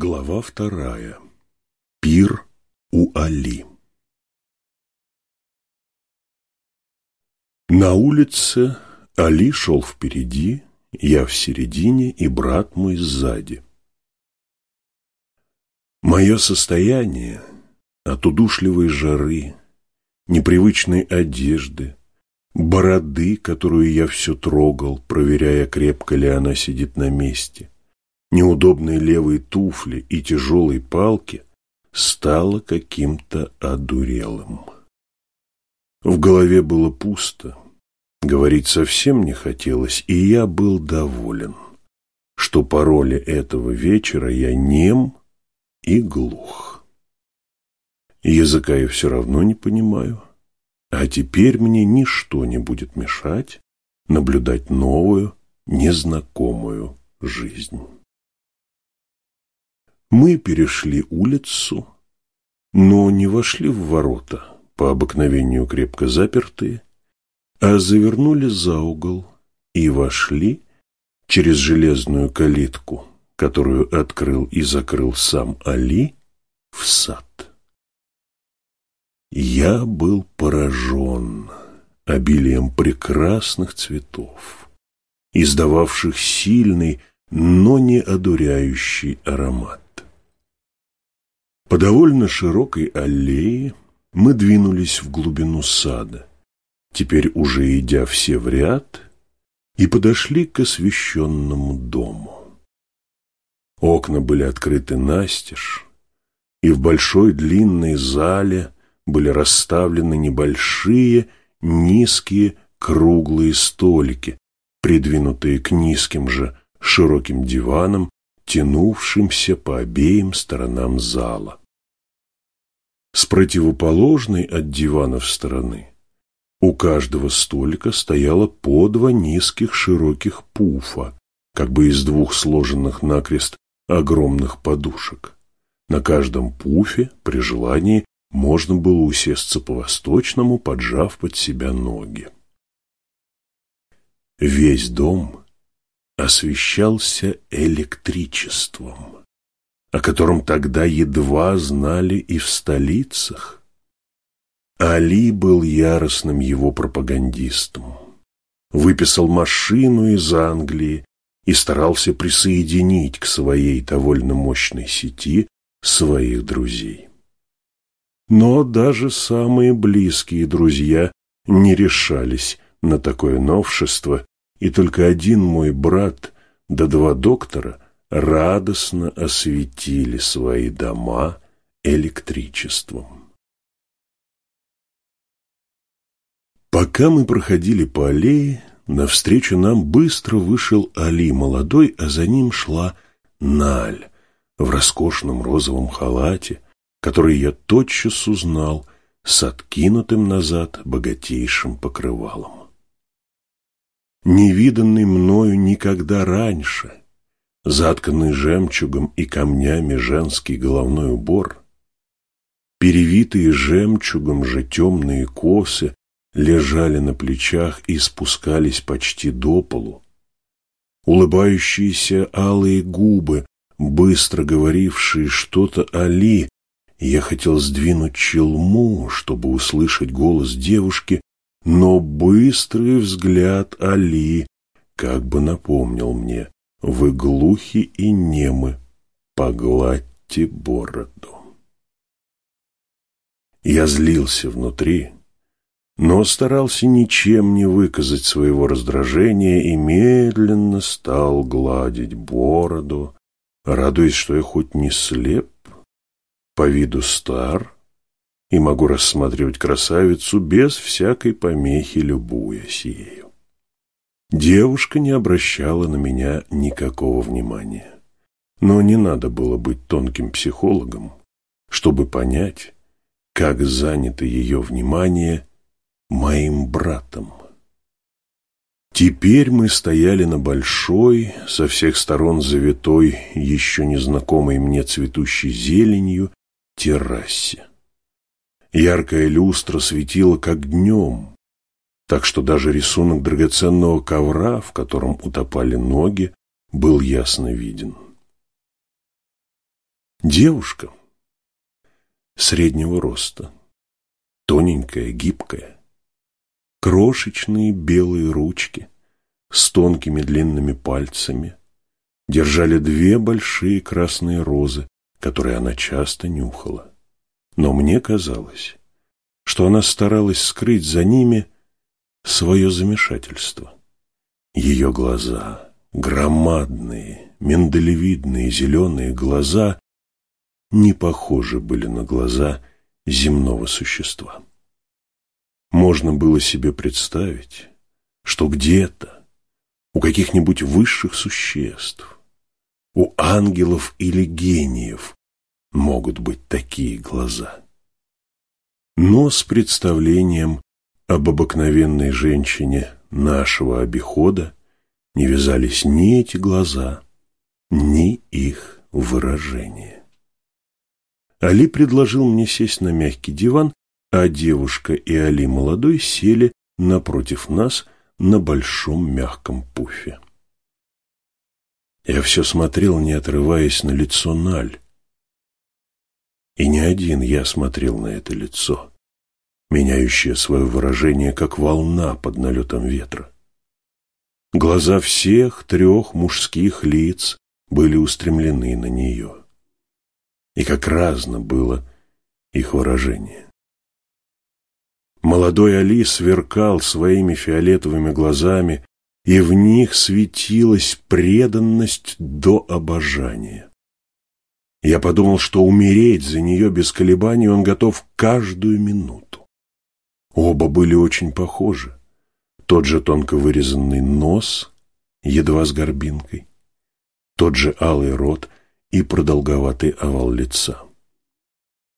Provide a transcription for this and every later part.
Глава вторая. Пир у Али. На улице Али шел впереди, я в середине и брат мой сзади. Мое состояние от удушливой жары, непривычной одежды, бороды, которую я все трогал, проверяя, крепко ли она сидит на месте – неудобные левые туфли и тяжелой палки стало каким-то одурелым. В голове было пусто, говорить совсем не хотелось, и я был доволен, что по роли этого вечера я нем и глух. Языка я все равно не понимаю, а теперь мне ничто не будет мешать наблюдать новую, незнакомую жизнь. Мы перешли улицу, но не вошли в ворота, по обыкновению крепко запертые, а завернули за угол и вошли через железную калитку, которую открыл и закрыл сам Али, в сад. Я был поражен обилием прекрасных цветов, издававших сильный, но не одуряющий аромат. По довольно широкой аллее мы двинулись в глубину сада, теперь уже идя все в ряд, и подошли к освещенному дому. Окна были открыты настежь, и в большой длинной зале были расставлены небольшие, низкие, круглые столики, придвинутые к низким же широким диванам тянувшимся по обеим сторонам зала. С противоположной от диванов стороны у каждого столика стояло по два низких широких пуфа, как бы из двух сложенных накрест огромных подушек. На каждом пуфе, при желании, можно было усесться по-восточному, поджав под себя ноги. Весь дом освещался электричеством, о котором тогда едва знали и в столицах. Али был яростным его пропагандистом, выписал машину из Англии и старался присоединить к своей довольно мощной сети своих друзей. Но даже самые близкие друзья не решались на такое новшество и только один мой брат да два доктора радостно осветили свои дома электричеством. Пока мы проходили по аллее, навстречу нам быстро вышел Али молодой, а за ним шла Наль в роскошном розовом халате, который я тотчас узнал с откинутым назад богатейшим покрывалом невиданный мною никогда раньше, затканный жемчугом и камнями женский головной убор, перевитые жемчугом же темные косы лежали на плечах и спускались почти до полу, улыбающиеся алые губы, быстро говорившие что-то Али, я хотел сдвинуть челму, чтобы услышать голос девушки, но быстрый взгляд Али как бы напомнил мне, вы глухи и немы, погладьте бороду. Я злился внутри, но старался ничем не выказать своего раздражения и медленно стал гладить бороду, радуясь, что я хоть не слеп, по виду стар, и могу рассматривать красавицу без всякой помехи, любуясь ею. Девушка не обращала на меня никакого внимания. Но не надо было быть тонким психологом, чтобы понять, как занято ее внимание моим братом. Теперь мы стояли на большой, со всех сторон завитой, еще незнакомой мне цветущей зеленью, террасе. Яркая люстра светила как днем, так что даже рисунок драгоценного ковра, в котором утопали ноги, был ясно виден. Девушка среднего роста, тоненькая, гибкая, крошечные белые ручки с тонкими длинными пальцами держали две большие красные розы, которые она часто нюхала. Но мне казалось, что она старалась скрыть за ними свое замешательство. Ее глаза, громадные, миндалевидные зеленые глаза, не похожи были на глаза земного существа. Можно было себе представить, что где-то у каких-нибудь высших существ, у ангелов или гениев могут быть такие глаза. Но с представлением об обыкновенной женщине нашего обихода не вязались ни эти глаза, ни их выражение. Али предложил мне сесть на мягкий диван, а девушка и Али молодой сели напротив нас на большом мягком пуфе. Я все смотрел, не отрываясь на лицо Наль. И не один я смотрел на это лицо, меняющее свое выражение, как волна под налетом ветра. Глаза всех трех мужских лиц были устремлены на нее. И как разно было их выражение. Молодой Али сверкал своими фиолетовыми глазами, и в них светилась преданность до обожания. Я подумал, что умереть за нее без колебаний он готов каждую минуту. Оба были очень похожи. Тот же тонко вырезанный нос, едва с горбинкой, тот же алый рот и продолговатый овал лица.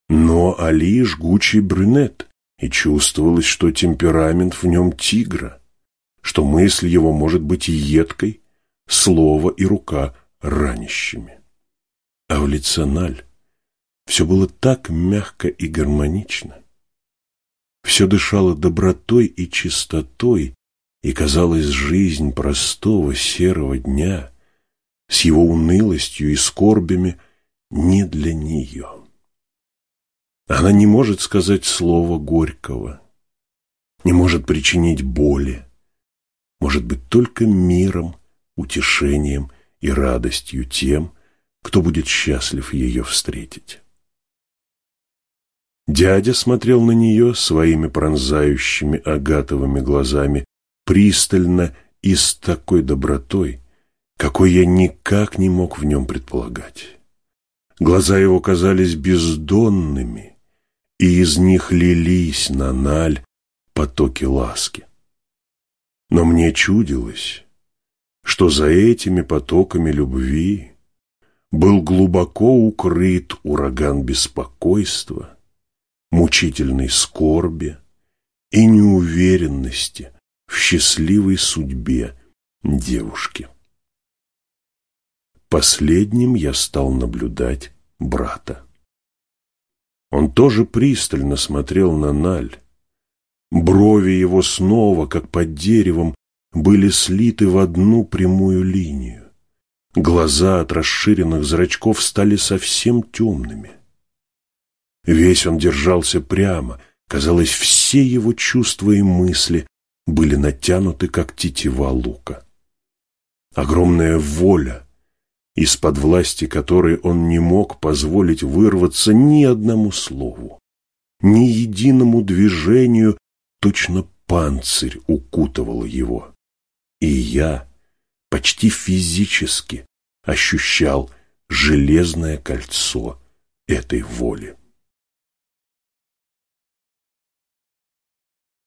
Но Али жгучий брюнет, и чувствовалось, что темперамент в нем тигра, что мысль его может быть едкой, слово и рука ранящими. А в лице Наль все было так мягко и гармонично. Все дышало добротой и чистотой, и казалось, жизнь простого серого дня с его унылостью и скорбями не для нее. Она не может сказать слова горького, не может причинить боли, может быть только миром, утешением и радостью тем, кто будет счастлив ее встретить. Дядя смотрел на нее своими пронзающими агатовыми глазами пристально и с такой добротой, какой я никак не мог в нем предполагать. Глаза его казались бездонными, и из них лились на наль потоки ласки. Но мне чудилось, что за этими потоками любви был глубоко укрыт ураган беспокойства, мучительной скорби и неуверенности в счастливой судьбе девушки. Последним я стал наблюдать брата. Он тоже пристально смотрел на Наль. Брови его снова, как под деревом, были слиты в одну прямую линию. Глаза от расширенных зрачков стали совсем темными. Весь он держался прямо, казалось, все его чувства и мысли были натянуты, как тетива лука. Огромная воля из-под власти которой он не мог позволить вырваться ни одному слову, ни единому движению, точно панцирь укутывал его. И я почти физически ощущал железное кольцо этой воли.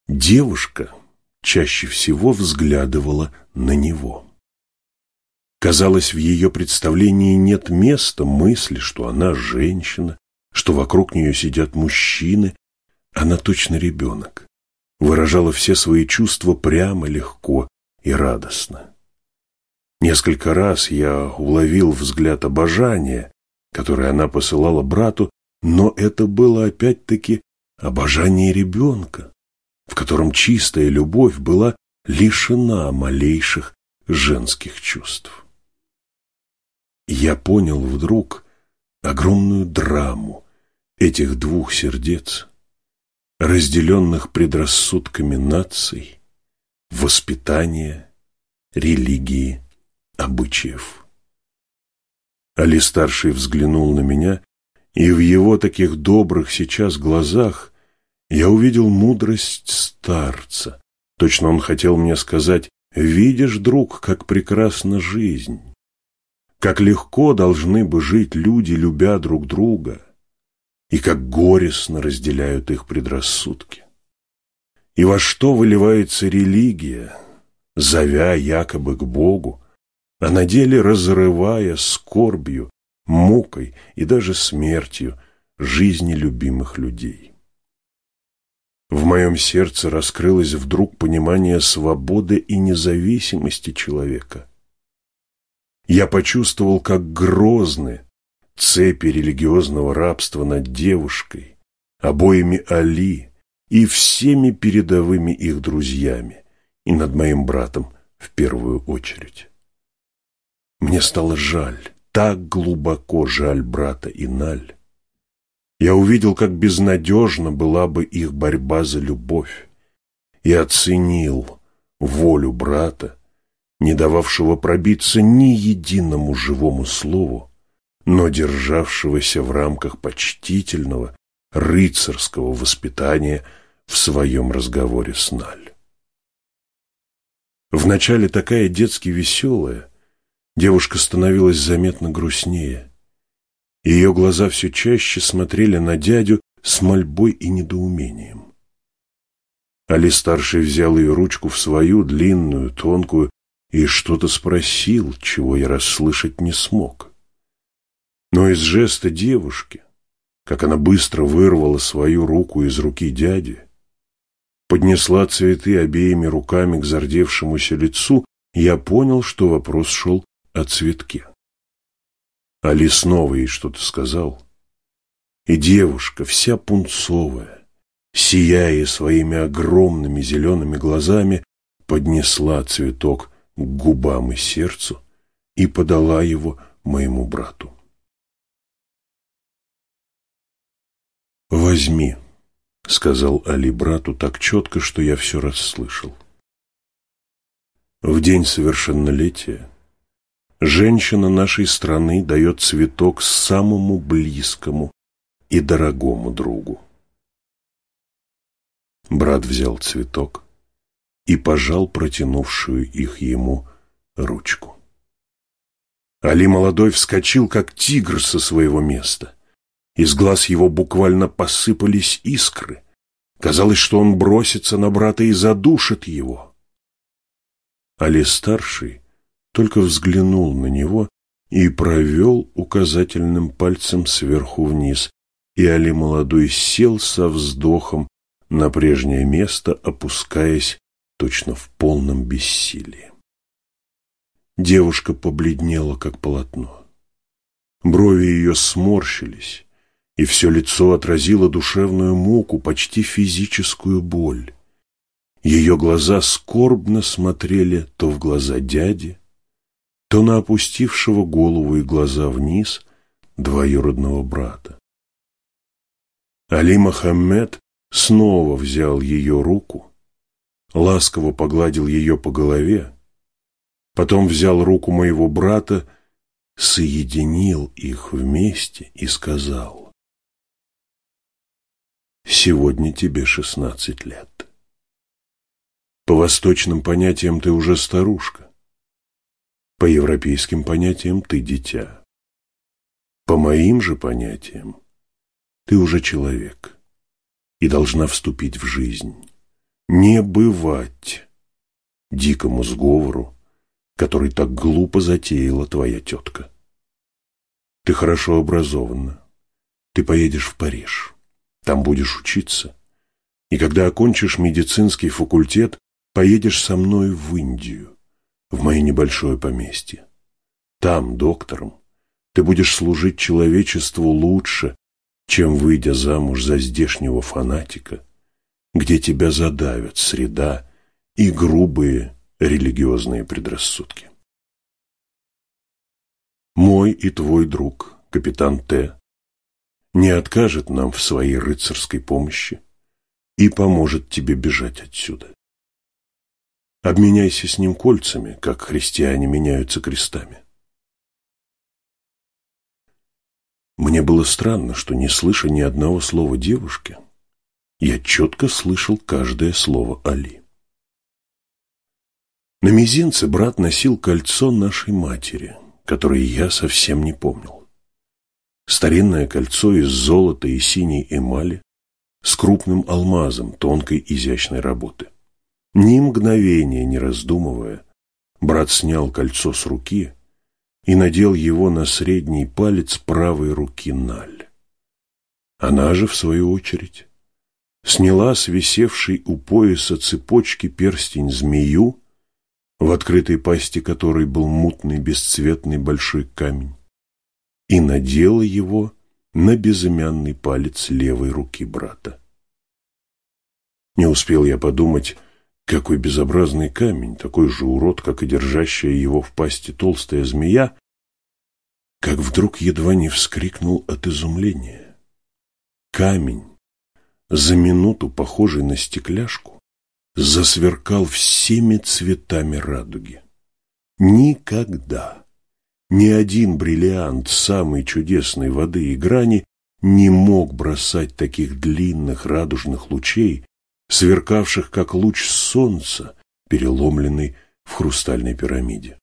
Девушка чаще всего взглядывала на него. Казалось, в ее представлении нет места мысли, что она женщина, что вокруг нее сидят мужчины. Она точно ребенок. Выражала все свои чувства прямо, легко и радостно. Несколько раз я уловил взгляд обожания, который она посылала брату, но это было опять-таки обожание ребенка, в котором чистая любовь была лишена малейших женских чувств. Я понял вдруг, огромную драму этих двух сердец, разделенных предрассудками наций, воспитания, религии, обычаев. Али-старший взглянул на меня, и в его таких добрых сейчас глазах я увидел мудрость старца. Точно он хотел мне сказать, видишь, друг, как прекрасна жизнь, как легко должны бы жить люди, любя друг друга, и как горестно разделяют их предрассудки. И во что выливается религия, зовя якобы к Богу, а на деле разрывая скорбью, мукой и даже смертью жизни любимых людей. В моем сердце раскрылось вдруг понимание свободы и независимости человека. Я почувствовал, как грозны цепи религиозного рабства над девушкой, обоими Али и всеми передовыми их друзьями, и над моим братом в первую очередь. Мне стало жаль, так глубоко жаль брата Иналь. Я увидел, как безнадежна была бы их борьба за любовь, и оценил волю брата, не дававшего пробиться ни единому живому слову, но державшегося в рамках почтительного рыцарского воспитания в своем разговоре с Наль. Вначале такая детски веселая, девушка становилась заметно грустнее. Ее глаза все чаще смотрели на дядю с мольбой и недоумением. Али-старший взял ее ручку в свою, длинную, тонкую, и что-то спросил, чего я расслышать не смог. Но из жеста девушки, как она быстро вырвала свою руку из руки дяди, поднесла цветы обеими руками к зардевшемуся лицу, я понял, что вопрос шел о цветке. Али снова ей что-то сказал. И девушка, вся пунцовая, сияя своими огромными зелеными глазами, поднесла цветок к губам и сердцу и подала его моему брату. «Возьми», — сказал Али брату так четко, что я все расслышал. В день совершеннолетия Женщина нашей страны дает цветок самому близкому и дорогому другу. Брат взял цветок и пожал протянувшую их ему ручку. Али молодой вскочил, как тигр со своего места. Из глаз его буквально посыпались искры. Казалось, что он бросится на брата и задушит его. Али старший только взглянул на него и провел указательным пальцем сверху вниз, и Али молодой сел со вздохом на прежнее место, опускаясь точно в полном бессилии. Девушка побледнела, как полотно. Брови ее сморщились, и все лицо отразило душевную муку, почти физическую боль. Ее глаза скорбно смотрели то в глаза дяди, то на опустившего голову и глаза вниз двоюродного брата. Али Мохаммед снова взял ее руку, ласково погладил ее по голове, потом взял руку моего брата, соединил их вместе и сказал, «Сегодня тебе шестнадцать лет. По восточным понятиям ты уже старушка. По европейским понятиям ты дитя. По моим же понятиям ты уже человек и должна вступить в жизнь. Не бывать дикому сговору, который так глупо затеяла твоя тетка. Ты хорошо образована. Ты поедешь в Париж. Там будешь учиться. И когда окончишь медицинский факультет, поедешь со мной в Индию в мое небольшое поместье. Там, доктором, ты будешь служить человечеству лучше, чем выйдя замуж за здешнего фанатика, где тебя задавят среда и грубые религиозные предрассудки. Мой и твой друг, капитан Т, не откажет нам в своей рыцарской помощи и поможет тебе бежать отсюда. Обменяйся с ним кольцами, как христиане меняются крестами. Мне было странно, что, не слыша ни одного слова девушки, я четко слышал каждое слово Али. На мизинце брат носил кольцо нашей матери, которое я совсем не помнил. Старинное кольцо из золота и синей эмали с крупным алмазом тонкой изящной работы. Ни мгновения не раздумывая, брат снял кольцо с руки и надел его на средний палец правой руки Наль. Она же, в свою очередь, сняла с висевшей у пояса цепочки перстень змею, в открытой пасти которой был мутный бесцветный большой камень, и надела его на безымянный палец левой руки брата. Не успел я подумать, какой безобразный камень, такой же урод, как и держащая его в пасти толстая змея, как вдруг едва не вскрикнул от изумления. Камень, за минуту похожий на стекляшку, засверкал всеми цветами радуги. Никогда ни один бриллиант самой чудесной воды и грани не мог бросать таких длинных радужных лучей, сверкавших, как луч солнца, переломленный в хрустальной пирамиде.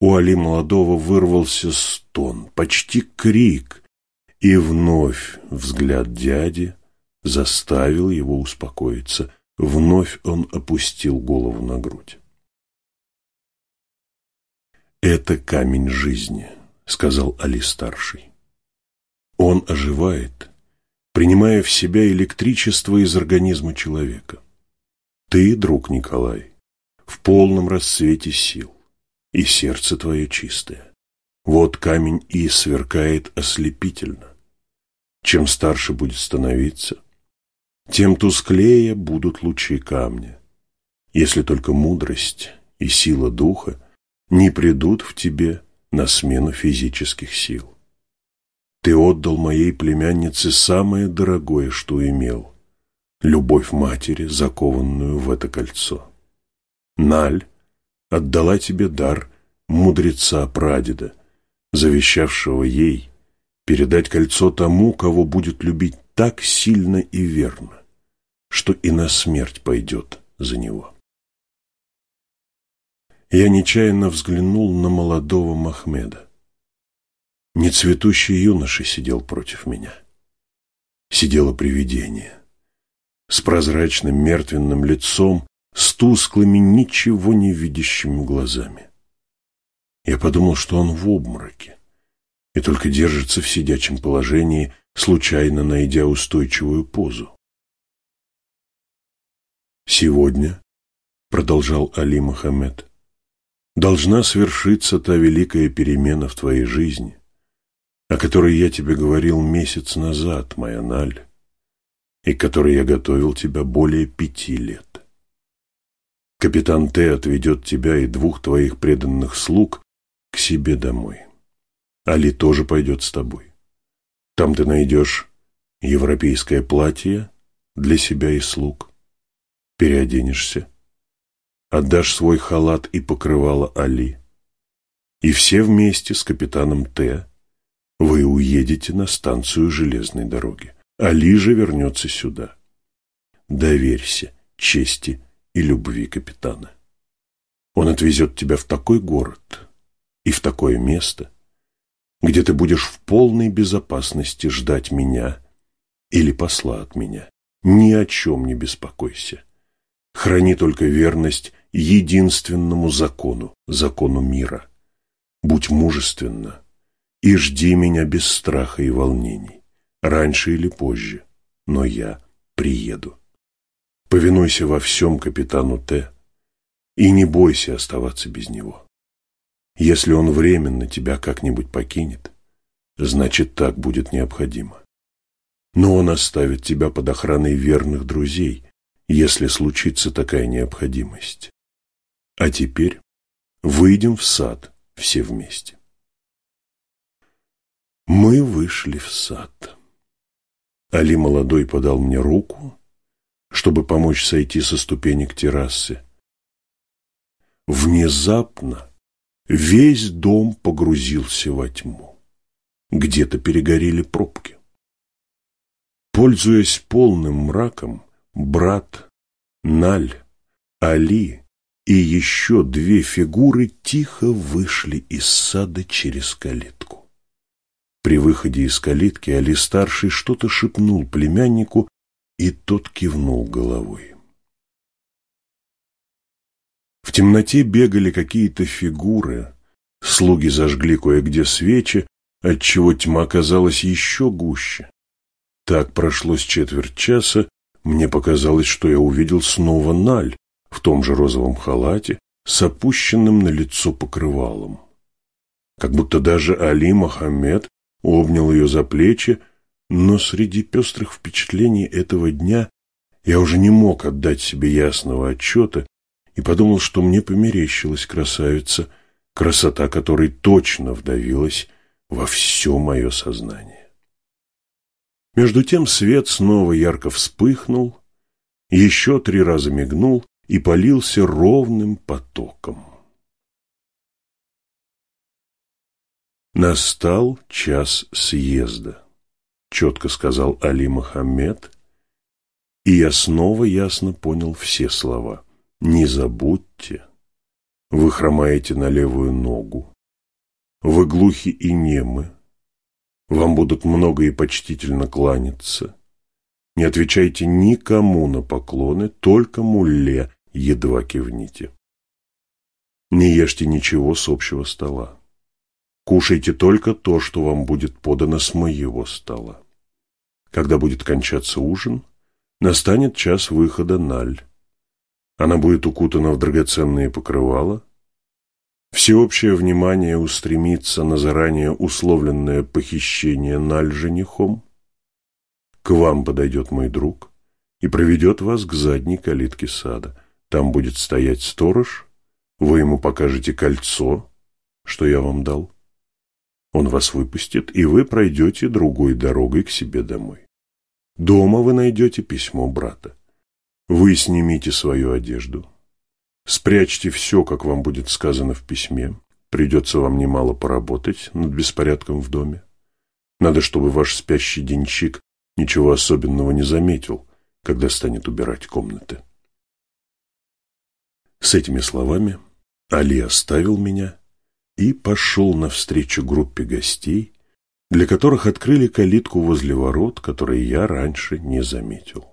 У Али молодого вырвался стон, почти крик, и вновь взгляд дяди заставил его успокоиться. Вновь он опустил голову на грудь. «Это камень жизни», — сказал Али-старший. «Он оживает, принимая в себя электричество из организма человека. Ты, друг Николай, в полном расцвете сил, и сердце твое чистое. Вот камень и сверкает ослепительно. Чем старше будет становиться, тем тусклее будут лучи камня, если только мудрость и сила духа не придут в тебе на смену физических сил. Ты отдал моей племяннице самое дорогое, что имел – любовь матери, закованную в это кольцо. Наль отдала тебе дар мудреца-прадеда, завещавшего ей передать кольцо тому, кого будет любить так сильно и верно, что и на смерть пойдет за него. Я нечаянно взглянул на молодого Махмеда. Нецветущий юноша сидел против меня. Сидело привидение. С прозрачным мертвенным лицом, с тусклыми, ничего не видящими глазами. Я подумал, что он в обмороке и только держится в сидячем положении, случайно найдя устойчивую позу. «Сегодня», — продолжал Али Мухаммед, — «должна свершиться та великая перемена в твоей жизни, о которой я тебе говорил месяц назад, моя Наль, и к которой я готовил тебя более пяти лет. Капитан Т. отведет тебя и двух твоих преданных слуг к себе домой. Али тоже пойдет с тобой. Там ты найдешь европейское платье для себя и слуг, переоденешься, отдашь свой халат и покрывало Али, и все вместе с капитаном Т вы уедете на станцию железной дороги. Али же вернется сюда. Доверься чести и любви капитана. Он отвезет тебя в такой город и в такое место, где ты будешь в полной безопасности ждать меня или посла от меня. Ни о чем не беспокойся. Храни только верность единственному закону, закону мира. Будь мужественна, и жди меня без страха и волнений, раньше или позже, но я приеду. Повинуйся во всем капитану Т. и не бойся оставаться без него. Если он временно тебя как-нибудь покинет, значит так будет необходимо. Но он оставит тебя под охраной верных друзей, если случится такая необходимость. А теперь выйдем в сад все вместе. Мы вышли в сад. Али молодой подал мне руку, чтобы помочь сойти со ступенек террасы. Внезапно весь дом погрузился во тьму. Где-то перегорели пробки. Пользуясь полным мраком, брат, Наль, Али и еще две фигуры тихо вышли из сада через калитку. При выходе из калитки Али-старший что-то шепнул племяннику, и тот кивнул головой. В темноте бегали какие-то фигуры, слуги зажгли кое-где свечи, отчего тьма казалась еще гуще. Так прошло с четверть часа, мне показалось, что я увидел снова Наль в том же розовом халате с опущенным на лицо покрывалом. Как будто даже Али Мохаммед обнял ее за плечи, но среди пестрых впечатлений этого дня я уже не мог отдать себе ясного отчета и подумал, что мне померещилась красавица, красота которой точно вдавилась во все мое сознание. Между тем свет снова ярко вспыхнул, еще три раза мигнул и полился ровным потоком. Настал час съезда, четко сказал Али Мохаммед, и я снова ясно понял все слова. Не забудьте, вы хромаете на левую ногу, вы глухи и немы, вам будут много и почтительно кланяться. Не отвечайте никому на поклоны, только мулле едва кивните. Не ешьте ничего с общего стола. Кушайте только то, что вам будет подано с моего стола. Когда будет кончаться ужин, настанет час выхода Наль. Она будет укутана в драгоценные покрывала. Всеобщее внимание устремится на заранее условленное похищение Наль женихом. К вам подойдет мой друг и проведет вас к задней калитке сада. Там будет стоять сторож, вы ему покажете кольцо, что я вам дал. Он вас выпустит, и вы пройдете другой дорогой к себе домой. Дома вы найдете письмо брата. Вы снимите свою одежду. Спрячьте все, как вам будет сказано в письме. Придется вам немало поработать над беспорядком в доме. Надо, чтобы ваш спящий денщик ничего особенного не заметил, когда станет убирать комнаты. С этими словами Али оставил меня и пошел навстречу группе гостей, для которых открыли калитку возле ворот, которые я раньше не заметил.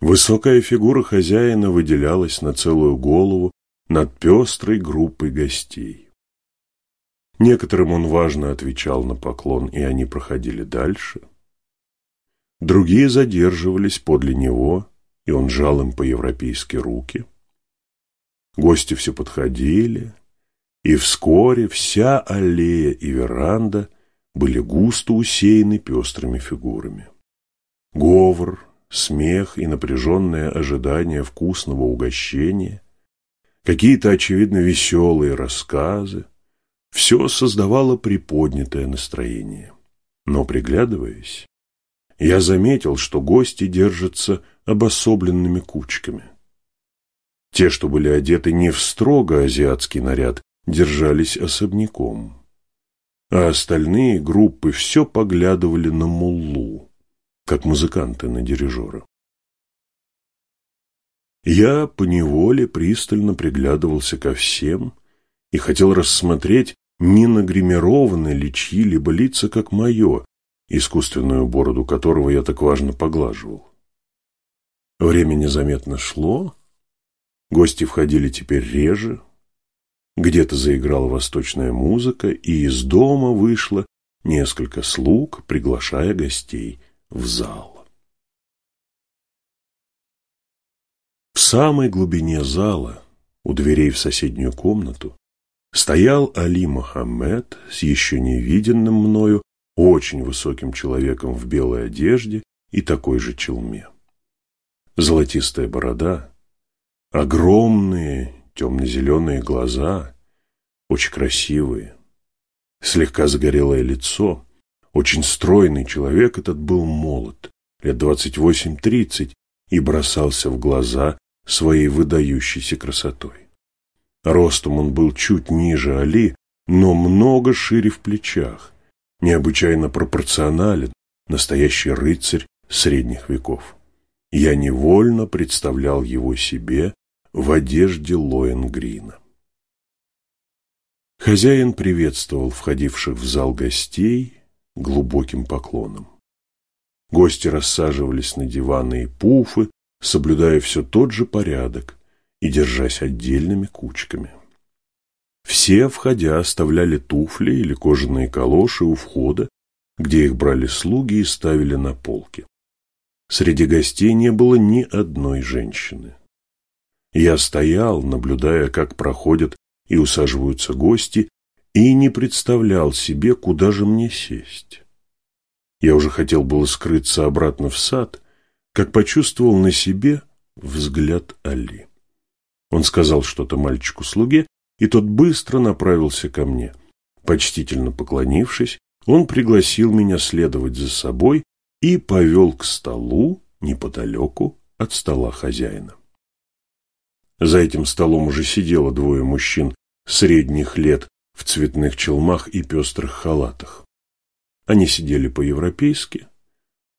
Высокая фигура хозяина выделялась на целую голову над пестрой группой гостей. Некоторым он важно отвечал на поклон, и они проходили дальше. Другие задерживались подле него, и он жал им по-европейски руки. Гости все подходили, и вскоре вся аллея и веранда были густо усеяны пестрыми фигурами. Говор, смех и напряженное ожидание вкусного угощения, какие-то, очевидно, веселые рассказы, все создавало приподнятое настроение. Но, приглядываясь, я заметил, что гости держатся обособленными кучками. Те, что были одеты не в строго азиатский наряд, держались особняком, а остальные группы все поглядывали на муллу, как музыканты на дирижера. Я поневоле пристально приглядывался ко всем и хотел рассмотреть, не нагримированы ли чьи-либо лица, как мое, искусственную бороду которого я так важно поглаживал. Время незаметно шло, гости входили теперь реже, где-то заиграла восточная музыка, и из дома вышло несколько слуг, приглашая гостей в зал. В самой глубине зала, у дверей в соседнюю комнату, стоял Али Мохаммед с еще невиденным мною очень высоким человеком в белой одежде и такой же челме. Золотистая борода, огромные темно-зеленые глаза, очень красивые, слегка загорелое лицо, Очень стройный человек этот был молод, лет двадцать восемь-тридцать, и бросался в глаза своей выдающейся красотой. Ростом он был чуть ниже Али, но много шире в плечах, необычайно пропорционален, настоящий рыцарь средних веков. Я невольно представлял его себе в одежде Лоенгрина. Хозяин приветствовал входивших в зал гостей глубоким поклоном. Гости рассаживались на диваны и пуфы, соблюдая все тот же порядок и держась отдельными кучками. Все, входя, оставляли туфли или кожаные калоши у входа, где их брали слуги и ставили на полки. Среди гостей не было ни одной женщины. Я стоял, наблюдая, как проходят и усаживаются гости, и не представлял себе, куда же мне сесть. Я уже хотел было скрыться обратно в сад, как почувствовал на себе взгляд Али. Он сказал что-то мальчику-слуге, и тот быстро направился ко мне. Почтительно поклонившись, он пригласил меня следовать за собой и повел к столу неподалеку от стола хозяина. За этим столом уже сидело двое мужчин средних лет в цветных челмах и пестрых халатах. Они сидели по-европейски,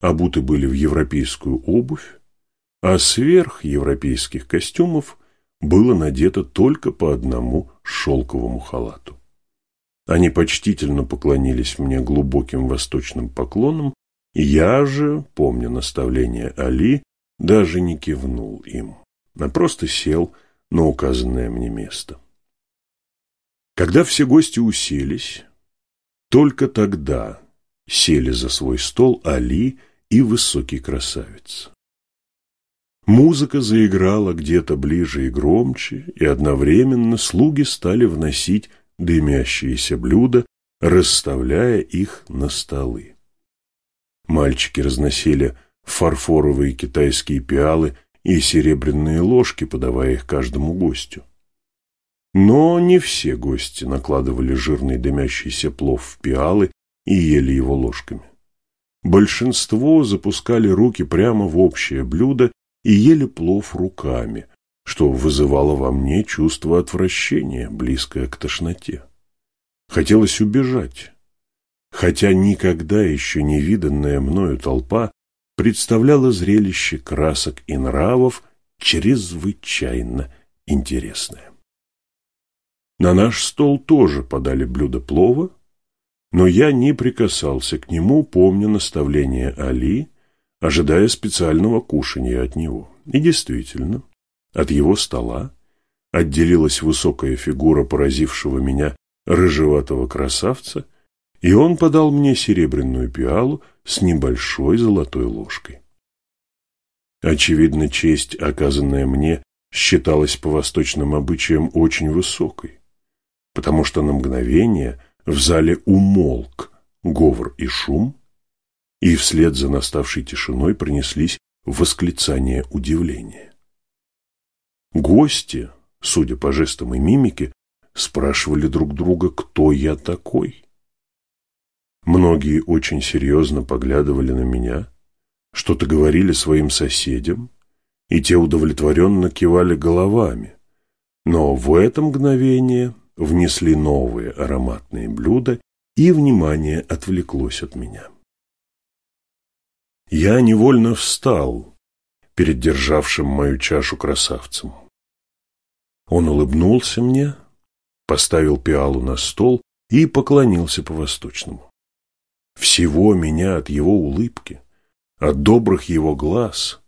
обуты были в европейскую обувь, а сверх европейских костюмов было надето только по одному шелковому халату. Они почтительно поклонились мне глубоким восточным поклоном, я же, помня наставление Али, даже не кивнул им, а просто сел на указанное мне место. Когда все гости уселись, только тогда сели за свой стол Али и высокий красавец. Музыка заиграла где-то ближе и громче, и одновременно слуги стали вносить дымящиеся блюда, расставляя их на столы. Мальчики разносили фарфоровые китайские пиалы и серебряные ложки, подавая их каждому гостю. Но не все гости накладывали жирный дымящийся плов в пиалы и ели его ложками. Большинство запускали руки прямо в общее блюдо и ели плов руками, что вызывало во мне чувство отвращения, близкое к тошноте. Хотелось убежать, хотя никогда еще не виданная мною толпа представляла зрелище красок и нравов чрезвычайно интересное. На наш стол тоже подали блюдо плова, но я не прикасался к нему, помня наставление Али, ожидая специального кушания от него. И действительно, от его стола отделилась высокая фигура поразившего меня рыжеватого красавца, и он подал мне серебряную пиалу с небольшой золотой ложкой. Очевидно, честь, оказанная мне, считалась по восточным обычаям очень высокой потому что на мгновение в зале умолк говор и шум, и вслед за наставшей тишиной пронеслись восклицания удивления. Гости, судя по жестам и мимике, спрашивали друг друга, кто я такой. Многие очень серьезно поглядывали на меня, что-то говорили своим соседям, и те удовлетворенно кивали головами. Но в это мгновение внесли новые ароматные блюда, и внимание отвлеклось от меня. Я невольно встал перед державшим мою чашу красавцем. Он улыбнулся мне, поставил пиалу на стол и поклонился по-восточному. Всего меня от его улыбки, от добрых его глаз,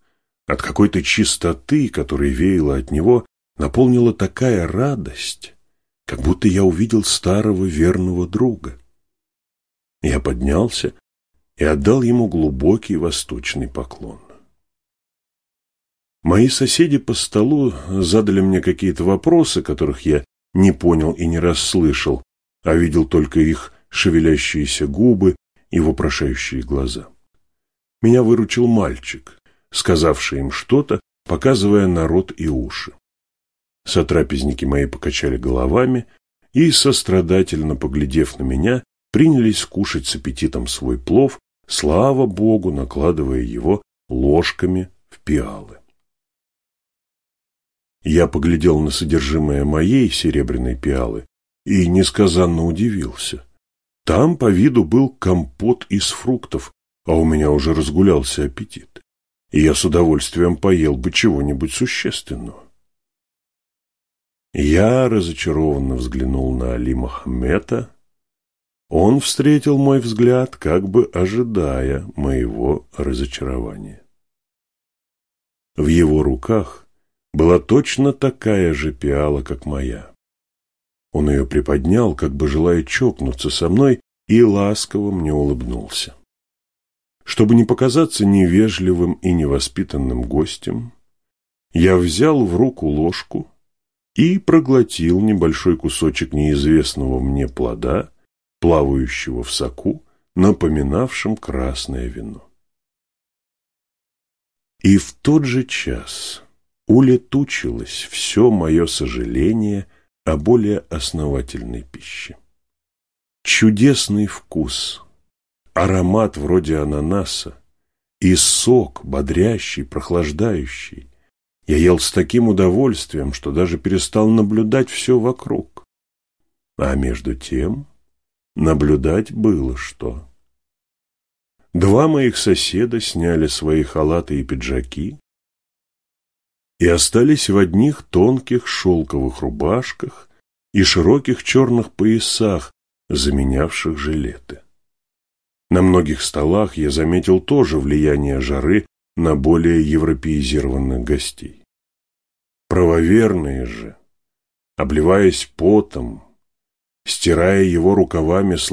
от какой-то чистоты, которая веяла от него, наполнила такая радость, как будто я увидел старого верного друга. Я поднялся и отдал ему глубокий восточный поклон. Мои соседи по столу задали мне какие-то вопросы, которых я не понял и не расслышал, а видел только их шевелящиеся губы и вопрошающие глаза. Меня выручил мальчик, сказавший им что-то, показывая народ и уши. Сотрапезники мои покачали головами и, сострадательно поглядев на меня, принялись кушать с аппетитом свой плов, слава Богу, накладывая его ложками в пиалы. Я поглядел на содержимое моей серебряной пиалы и несказанно удивился. Там по виду был компот из фруктов, а у меня уже разгулялся аппетит, и я с удовольствием поел бы чего-нибудь существенного. Я разочарованно взглянул на Али Махмета. Он встретил мой взгляд, как бы ожидая моего разочарования. В его руках была точно такая же пиала, как моя. Он ее приподнял, как бы желая чокнуться со мной, и ласково мне улыбнулся. Чтобы не показаться невежливым и невоспитанным гостем, я взял в руку ложку и проглотил небольшой кусочек неизвестного мне плода, плавающего в соку, напоминавшем красное вино. И в тот же час улетучилось все мое сожаление о более основательной пище. Чудесный вкус, аромат вроде ананаса и сок, бодрящий, прохлаждающий, я ел с таким удовольствием, что даже перестал наблюдать все вокруг. А между тем наблюдать было что. Два моих соседа сняли свои халаты и пиджаки и остались в одних тонких шелковых рубашках и широких черных поясах, заменявших жилеты. На многих столах я заметил тоже влияние жары на более европеизированных гостей. Правоверные же, обливаясь потом, стирая его рукавами с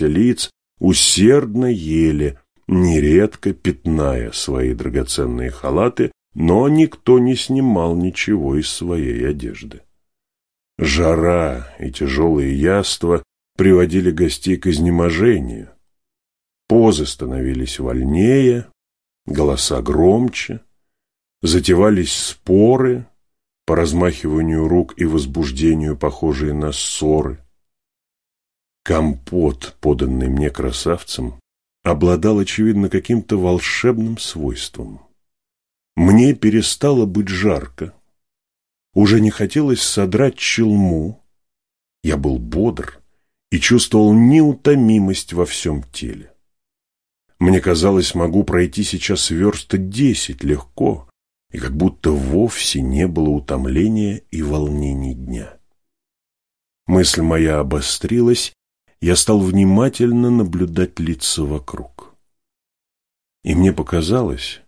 лиц, усердно ели, нередко пятная свои драгоценные халаты, но никто не снимал ничего из своей одежды. Жара и тяжелые яства приводили гостей к изнеможению. Позы становились вольнее, голоса громче, затевались споры по размахиванию рук и возбуждению, похожие на ссоры. Компот, поданный мне красавцем, обладал, очевидно, каким-то волшебным свойством. Мне перестало быть жарко. Уже не хотелось содрать челму. Я был бодр и чувствовал неутомимость во всем теле. Мне казалось, могу пройти сейчас верста десять легко, и как будто вовсе не было утомления и волнений дня. Мысль моя обострилась, я стал внимательно наблюдать лица вокруг. И мне показалось,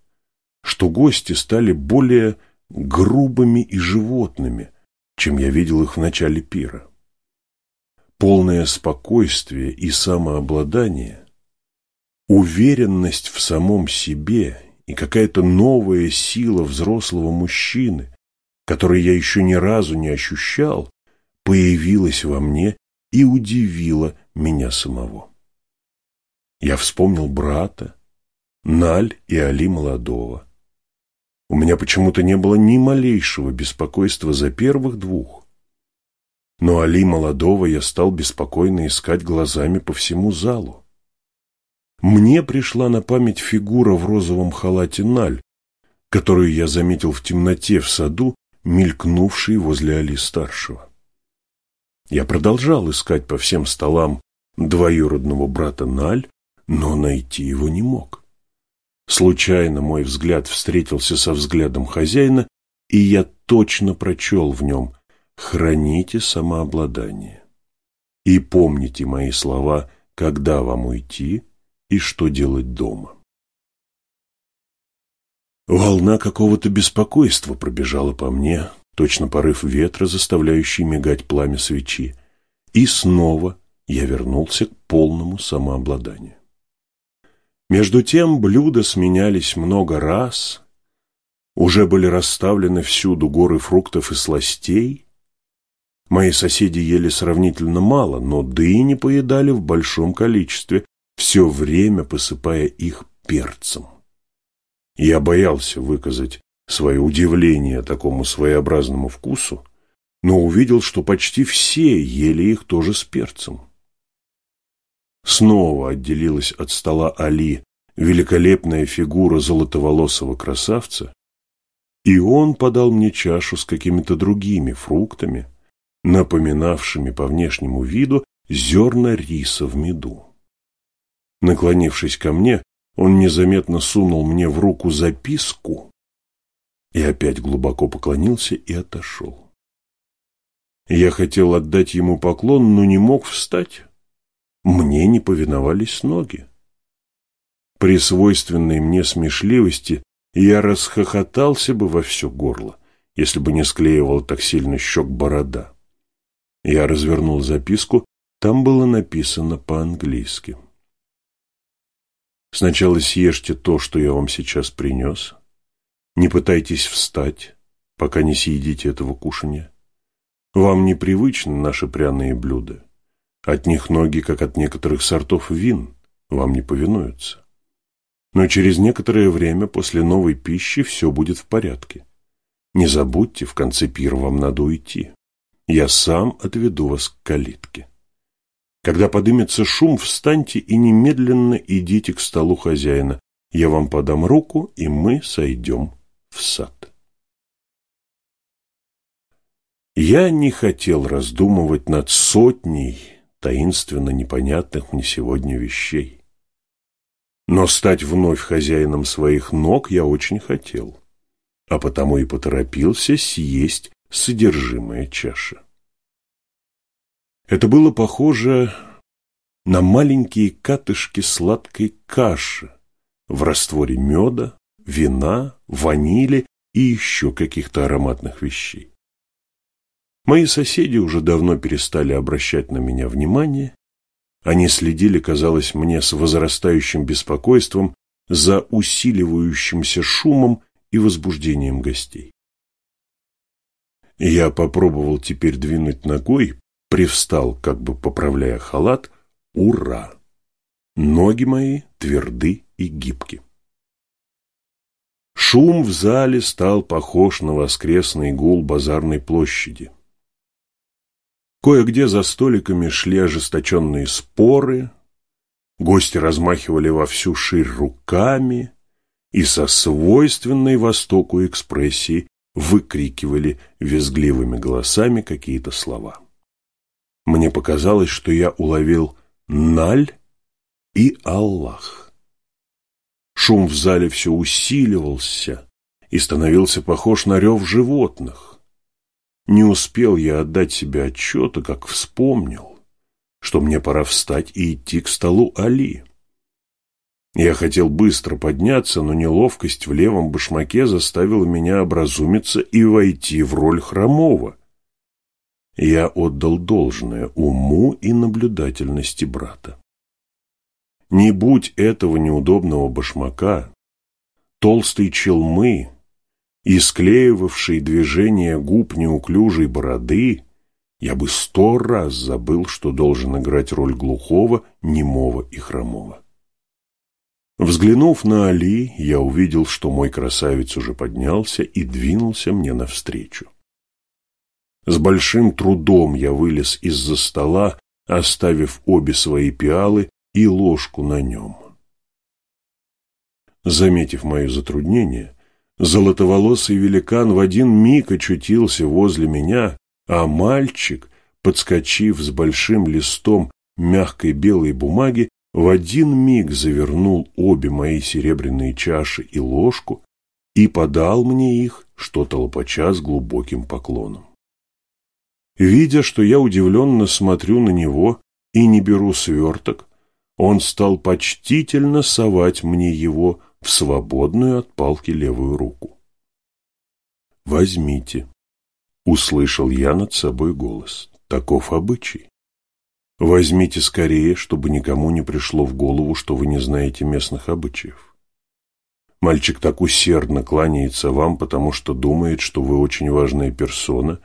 что гости стали более грубыми и животными, чем я видел их в начале пира. Полное спокойствие и самообладание, уверенность в самом себе и какая-то новая сила взрослого мужчины, которой я еще ни разу не ощущал, появилась во мне и удивила меня самого. Я вспомнил брата, Наль и Али молодого. У меня почему-то не было ни малейшего беспокойства за первых двух. Но Али молодого я стал беспокойно искать глазами по всему залу. Мне пришла на память фигура в розовом халате Наль, которую я заметил в темноте в саду, мелькнувшей возле Али-старшего. Я продолжал искать по всем столам двоюродного брата Наль, но найти его не мог. Случайно мой взгляд встретился со взглядом хозяина, и я точно прочел в нем «Храните самообладание». И помните мои слова «Когда вам уйти и что делать дома». Волна какого-то беспокойства пробежала по мне, точно порыв ветра, заставляющий мигать пламя свечи, и снова я вернулся к полному самообладанию. Между тем блюда сменялись много раз, уже были расставлены всюду горы фруктов и сластей. Мои соседи ели сравнительно мало, но дыни поедали в большом количестве, все время посыпая их перцем. Я боялся выказать свое удивление такому своеобразному вкусу, но увидел, что почти все ели их тоже с перцем. Снова отделилась от стола Али великолепная фигура золотоволосого красавца, и он подал мне чашу с какими-то другими фруктами, напоминавшими по внешнему виду зерна риса в меду. Наклонившись ко мне, он незаметно сунул мне в руку записку и опять глубоко поклонился и отошел. Я хотел отдать ему поклон, но не мог встать. Мне не повиновались ноги. При свойственной мне смешливости я расхохотался бы во все горло, если бы не склеивал так сильно щек борода. Я развернул записку, там было написано по-английски. Сначала съешьте то, что я вам сейчас принес. Не пытайтесь встать, пока не съедите этого кушанья. Вам непривычны наши пряные блюда. От них ноги, как от некоторых сортов вин, вам не повинуются. Но через некоторое время после новой пищи все будет в порядке. Не забудьте, в конце пира вам надо уйти. Я сам отведу вас к калитке. Когда подымется шум, встаньте и немедленно идите к столу хозяина. Я вам подам руку, и мы сойдем в сад. Я не хотел раздумывать над сотней таинственно непонятных мне сегодня вещей. Но стать вновь хозяином своих ног я очень хотел, а потому и поторопился съесть содержимое чаши. Это было похоже на маленькие катышки сладкой каши в растворе меда, вина, ванили и еще каких-то ароматных вещей. Мои соседи уже давно перестали обращать на меня внимание. Они следили, казалось мне, с возрастающим беспокойством за усиливающимся шумом и возбуждением гостей. Я попробовал теперь двинуть ногой, привстал, как бы поправляя халат. Ура! Ноги мои тверды и гибки. Шум в зале стал похож на воскресный гул базарной площади. Кое-где за столиками шли ожесточенные споры, гости размахивали во всю ширь руками и со свойственной Востоку экспрессией выкрикивали визгливыми голосами какие-то слова. Мне показалось, что я уловил «Наль» и «Аллах». Шум в зале все усиливался и становился похож на рев животных. Не успел я отдать себе отчета, как вспомнил, что мне пора встать и идти к столу Али. Я хотел быстро подняться, но неловкость в левом башмаке заставила меня образумиться и войти в роль хромого. Я отдал должное уму и наблюдательности брата. Не будь этого неудобного башмака, толстой челмы и склеивавший движение губ неуклюжей бороды, я бы сто раз забыл, что должен играть роль глухого, немого и хромого. Взглянув на Али, я увидел, что мой красавец уже поднялся и двинулся мне навстречу. С большим трудом я вылез из-за стола, оставив обе свои пиалы и ложку на нем. Заметив мое затруднение, Золотоволосый великан в один миг очутился возле меня, а мальчик, подскочив с большим листом мягкой белой бумаги, в один миг завернул обе мои серебряные чаши и ложку и подал мне их, что-то лопача с глубоким поклоном. Видя, что я удивленно смотрю на него и не беру сверток, он стал почтительно совать мне его в свободную от палки левую руку. «Возьмите», — услышал я над собой голос, — «таков обычай. Возьмите скорее, чтобы никому не пришло в голову, что вы не знаете местных обычаев. Мальчик так усердно кланяется вам, потому что думает, что вы очень важная персона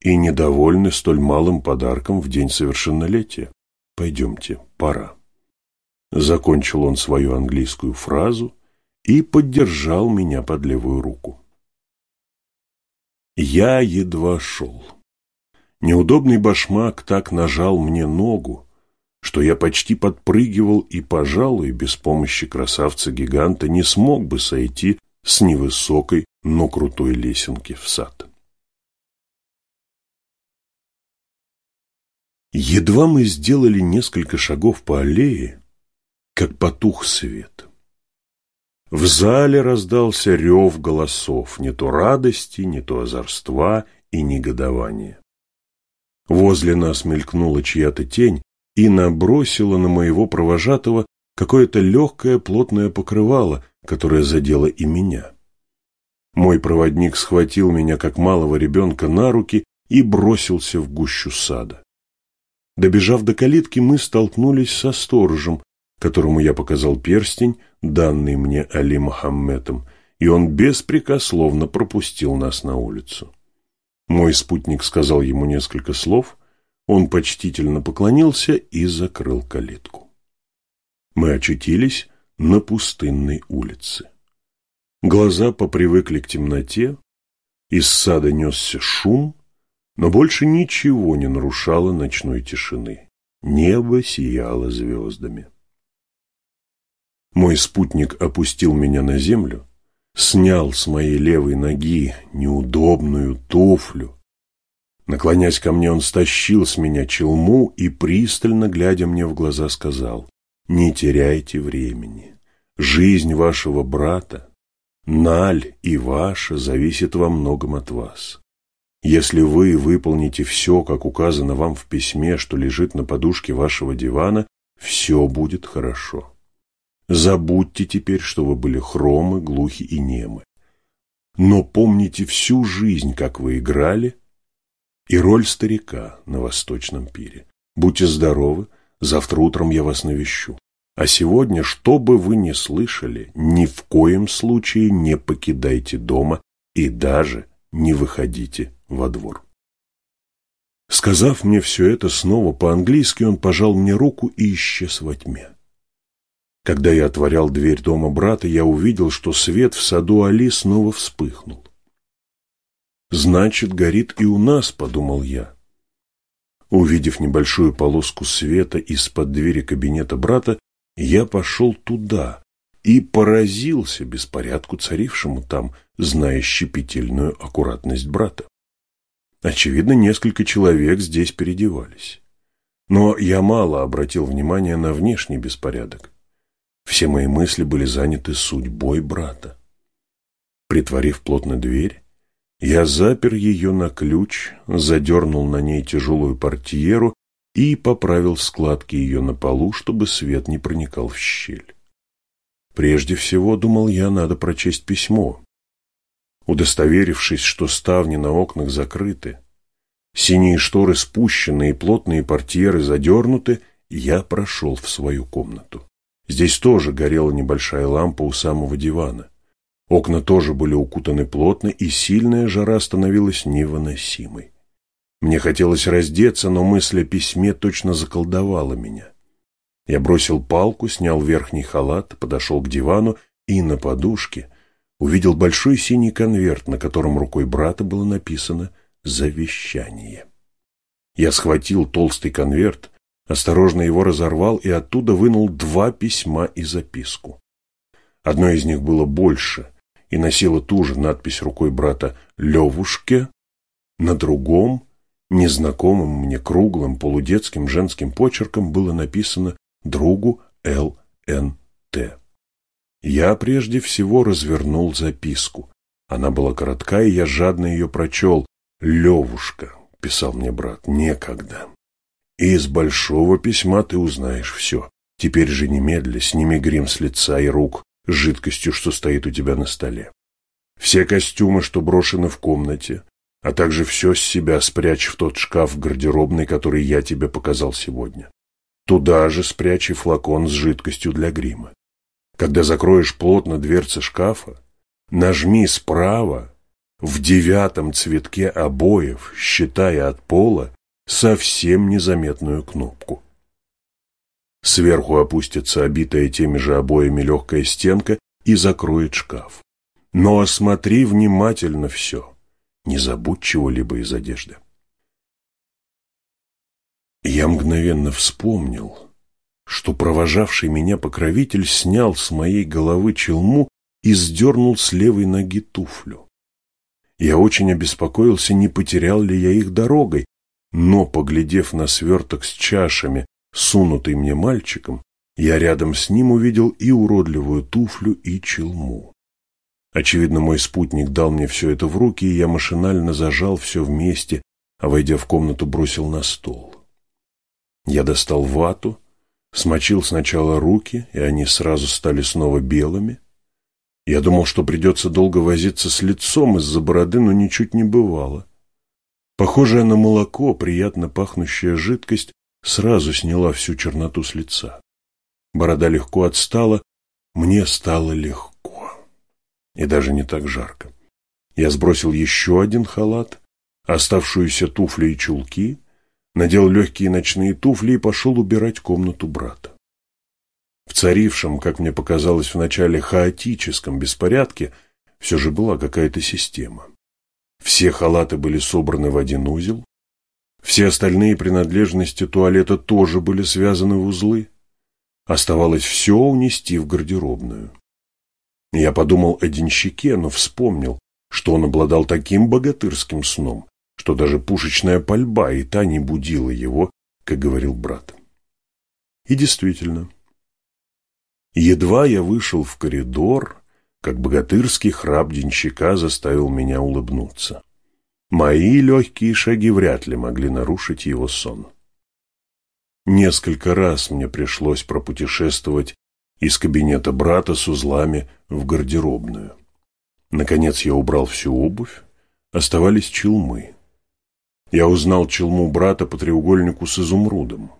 и недовольны столь малым подарком в день совершеннолетия. Пойдемте, пора». Закончил он свою английскую фразу и поддержал меня под левую руку. Я едва шел. Неудобный башмак так нажал мне ногу, что я почти подпрыгивал и, пожалуй, без помощи красавца-гиганта не смог бы сойти с невысокой, но крутой лесенки в сад. Едва мы сделали несколько шагов по аллее, как потух свет. В зале раздался рев голосов, не то радости, не то озорства и негодования. Возле нас мелькнула чья-то тень и набросила на моего провожатого какое-то легкое плотное покрывало, которое задело и меня. Мой проводник схватил меня, как малого ребенка, на руки и бросился в гущу сада. Добежав до калитки, мы столкнулись со сторожем, которому я показал перстень, данный мне Али Мухаммедом, и он беспрекословно пропустил нас на улицу. Мой спутник сказал ему несколько слов, он почтительно поклонился и закрыл калитку. Мы очутились на пустынной улице. Глаза попривыкли к темноте, из сада несся шум, но больше ничего не нарушало ночной тишины. Небо сияло звездами. Мой спутник опустил меня на землю, снял с моей левой ноги неудобную туфлю. Наклонясь ко мне, он стащил с меня челму и, пристально глядя мне в глаза, сказал, «Не теряйте времени. Жизнь вашего брата, Наль и ваша, зависит во многом от вас. Если вы выполните все, как указано вам в письме, что лежит на подушке вашего дивана, все будет хорошо. Забудьте теперь, что вы были хромы, глухи и немы. Но помните всю жизнь, как вы играли, и роль старика на восточном пире. Будьте здоровы, завтра утром я вас навещу. А сегодня, что бы вы ни слышали, ни в коем случае не покидайте дома и даже не выходите во двор. Сказав мне все это снова по-английски, он пожал мне руку и исчез во тьме. Когда я отворял дверь дома брата, я увидел, что свет в саду Али снова вспыхнул. «Значит, горит и у нас», — подумал я. Увидев небольшую полоску света из-под двери кабинета брата, я пошел туда и поразился беспорядку, царившему там, зная щепетильную аккуратность брата. Очевидно, несколько человек здесь переодевались. Но я мало обратил внимания на внешний беспорядок. Все мои мысли были заняты судьбой брата. Притворив плотно дверь, я запер ее на ключ, задернул на ней тяжелую портьеру и поправил складки ее на полу, чтобы свет не проникал в щель. Прежде всего, думал я, надо прочесть письмо. Удостоверившись, что ставни на окнах закрыты, синие шторы спущены и плотные портьеры задернуты, я прошел в свою комнату. Здесь тоже горела небольшая лампа у самого дивана. Окна тоже были укутаны плотно, и сильная жара становилась невыносимой. Мне хотелось раздеться, но мысль о письме точно заколдовала меня. Я бросил палку, снял верхний халат, подошел к дивану и на подушке увидел большой синий конверт, на котором рукой брата было написано «Завещание». Я схватил толстый конверт, осторожно его разорвал и оттуда вынул два письма и записку. Одно из них было больше и носило ту же надпись рукой брата «Левушке», на другом Незнакомым мне круглым полудетским женским почерком было написано «Другу Л.Н.Т». Я прежде всего развернул записку. Она была коротка, и я жадно ее прочел. «Левушка», — писал мне брат, — «некогда. Из большого письма ты узнаешь все. Теперь же немедля сними грим с лица и рук с жидкостью, что стоит у тебя на столе. Все костюмы, что брошены в комнате, а также все с себя спрячь в тот шкаф в гардеробной, который я тебе показал сегодня. Туда же спрячь и флакон с жидкостью для грима. Когда закроешь плотно дверцы шкафа, нажми справа в девятом цветке обоев, считая от пола, совсем незаметную кнопку. Сверху опустится обитая теми же обоями легкая стенка и закроет шкаф. Но осмотри внимательно все. Не забудь чего-либо из одежды. Я мгновенно вспомнил, что провожавший меня покровитель снял с моей головы челму и сдернул с левой ноги туфлю. Я очень обеспокоился, не потерял ли я их дорогой, но, поглядев на сверток с чашами, сунутый мне мальчиком, я рядом с ним увидел и уродливую туфлю, и челму. Очевидно, мой спутник дал мне все это в руки, и я машинально зажал все вместе, а, войдя в комнату, бросил на стол. Я достал вату, смочил сначала руки, и они сразу стали снова белыми. Я думал, что придется долго возиться с лицом из-за бороды, но ничуть не бывало. Похожая на молоко, приятно пахнущая жидкость сразу сняла всю черноту с лица. Борода легко отстала, мне стало легко. И даже не так жарко. Я сбросил еще один халат, оставшуюся туфли и чулки, надел легкие ночные туфли и пошел убирать комнату брата. В царившем, как мне показалось вначале, хаотическом беспорядке все же была какая-то система. Все халаты были собраны в один узел, все остальные принадлежности туалета тоже были связаны в узлы. Оставалось все унести в гардеробную. Я подумал о денщике, но вспомнил, что он обладал таким богатырским сном, что даже пушечная пальба и та не будила его, как говорил брат. И действительно, едва я вышел в коридор, как богатырский храп денщика заставил меня улыбнуться. Мои легкие шаги вряд ли могли нарушить его сон. Несколько раз мне пришлось пропутешествовать из кабинета брата с узлами в гардеробную. Наконец я убрал всю обувь, оставались челмы. Я узнал челму брата по треугольнику с изумрудом.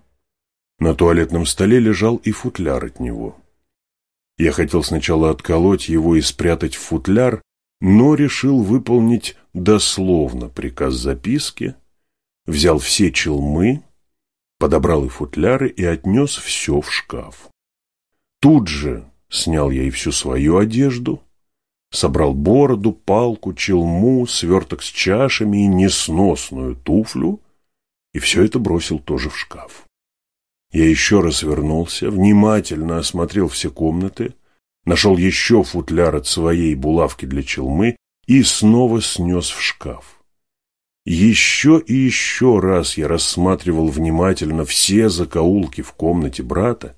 На туалетном столе лежал и футляр от него. Я хотел сначала отколоть его и спрятать в футляр, но решил выполнить дословно приказ записки, взял все челмы, подобрал и футляры и отнес все в шкаф. Тут же снял я и всю свою одежду, собрал бороду, палку, челму, сверток с чашами и несносную туфлю, и все это бросил тоже в шкаф. Я еще раз вернулся, внимательно осмотрел все комнаты, нашел еще футляр от своей булавки для челмы и снова снес в шкаф. Еще и еще раз я рассматривал внимательно все закоулки в комнате брата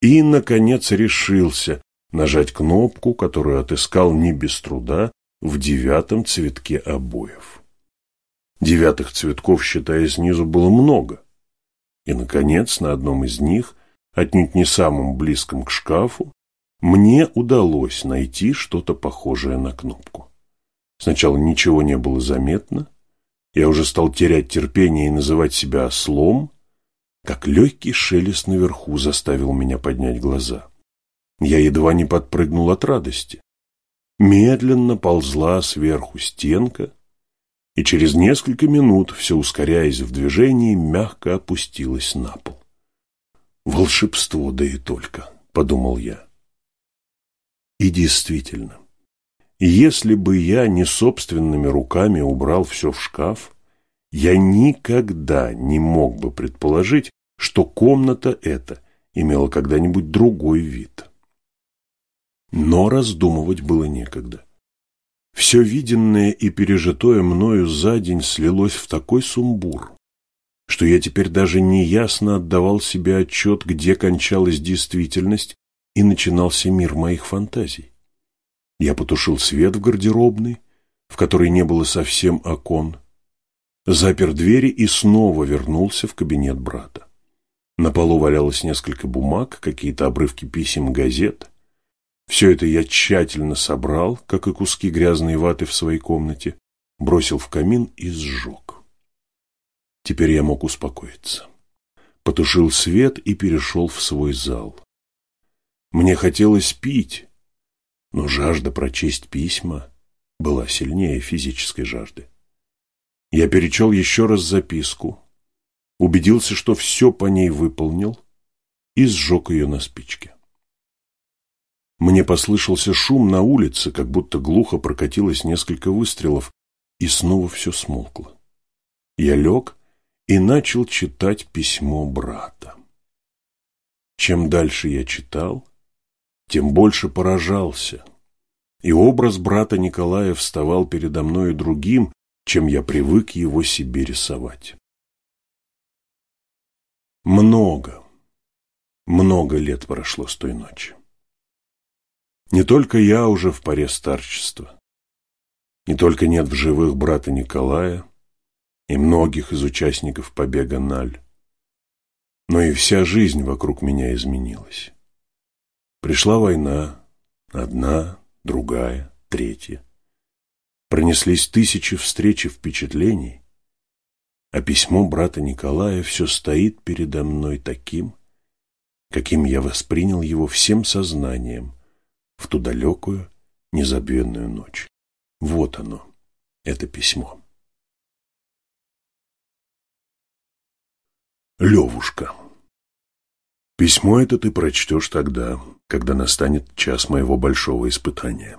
и, наконец, решился нажать кнопку, которую отыскал не без труда в девятом цветке обоев. Девятых цветков, считая снизу, было много. И, наконец, на одном из них, отнюдь не самым близком к шкафу, мне удалось найти что-то похожее на кнопку. Сначала ничего не было заметно, я уже стал терять терпение и называть себя ослом, как легкий шелест наверху заставил меня поднять глаза. Я едва не подпрыгнул от радости. Медленно ползла сверху стенка, и через несколько минут, все ускоряясь в движении, мягко опустилась на пол. «Волшебство, да и только», — подумал я. И действительно, если бы я не собственными руками убрал все в шкаф, я никогда не мог бы предположить, что комната эта имела когда-нибудь другой вид. Но раздумывать было некогда. Все виденное и пережитое мною за день слилось в такой сумбур, что я теперь даже неясно отдавал себе отчет, где кончалась действительность и начинался мир моих фантазий. Я потушил свет в гардеробной, в которой не было совсем окон, запер двери и снова вернулся в кабинет брата. На полу валялось несколько бумаг, какие-то обрывки писем, газет. Все это я тщательно собрал, как и куски грязной ваты в своей комнате, бросил в камин и сжег. Теперь я мог успокоиться. Потушил свет и перешел в свой зал. Мне хотелось пить, но жажда прочесть письма была сильнее физической жажды. Я перечел еще раз записку, убедился, что все по ней выполнил и сжег ее на спичке. Мне послышался шум на улице, как будто глухо прокатилось несколько выстрелов, и снова все смолкло. Я лег и начал читать письмо брата. чем дальше я читал, тем больше поражался, и образ брата Николая вставал передо мною другим, чем я привык его себе рисовать. Много, много лет прошло с той ночи. Не только я уже в паре старчества, не только нет в живых брата Николая и многих из участников побега Наль, но и вся жизнь вокруг меня изменилась. Пришла война, одна, другая, третья. Пронеслись тысячи встреч и впечатлений, а письмо брата Николая все стоит передо мной таким, каким я воспринял его всем сознанием в ту далекую, незабвенную ночь. Вот оно, это письмо. Левушка. Письмо это ты прочтешь тогда, когда настанет час моего большого испытания.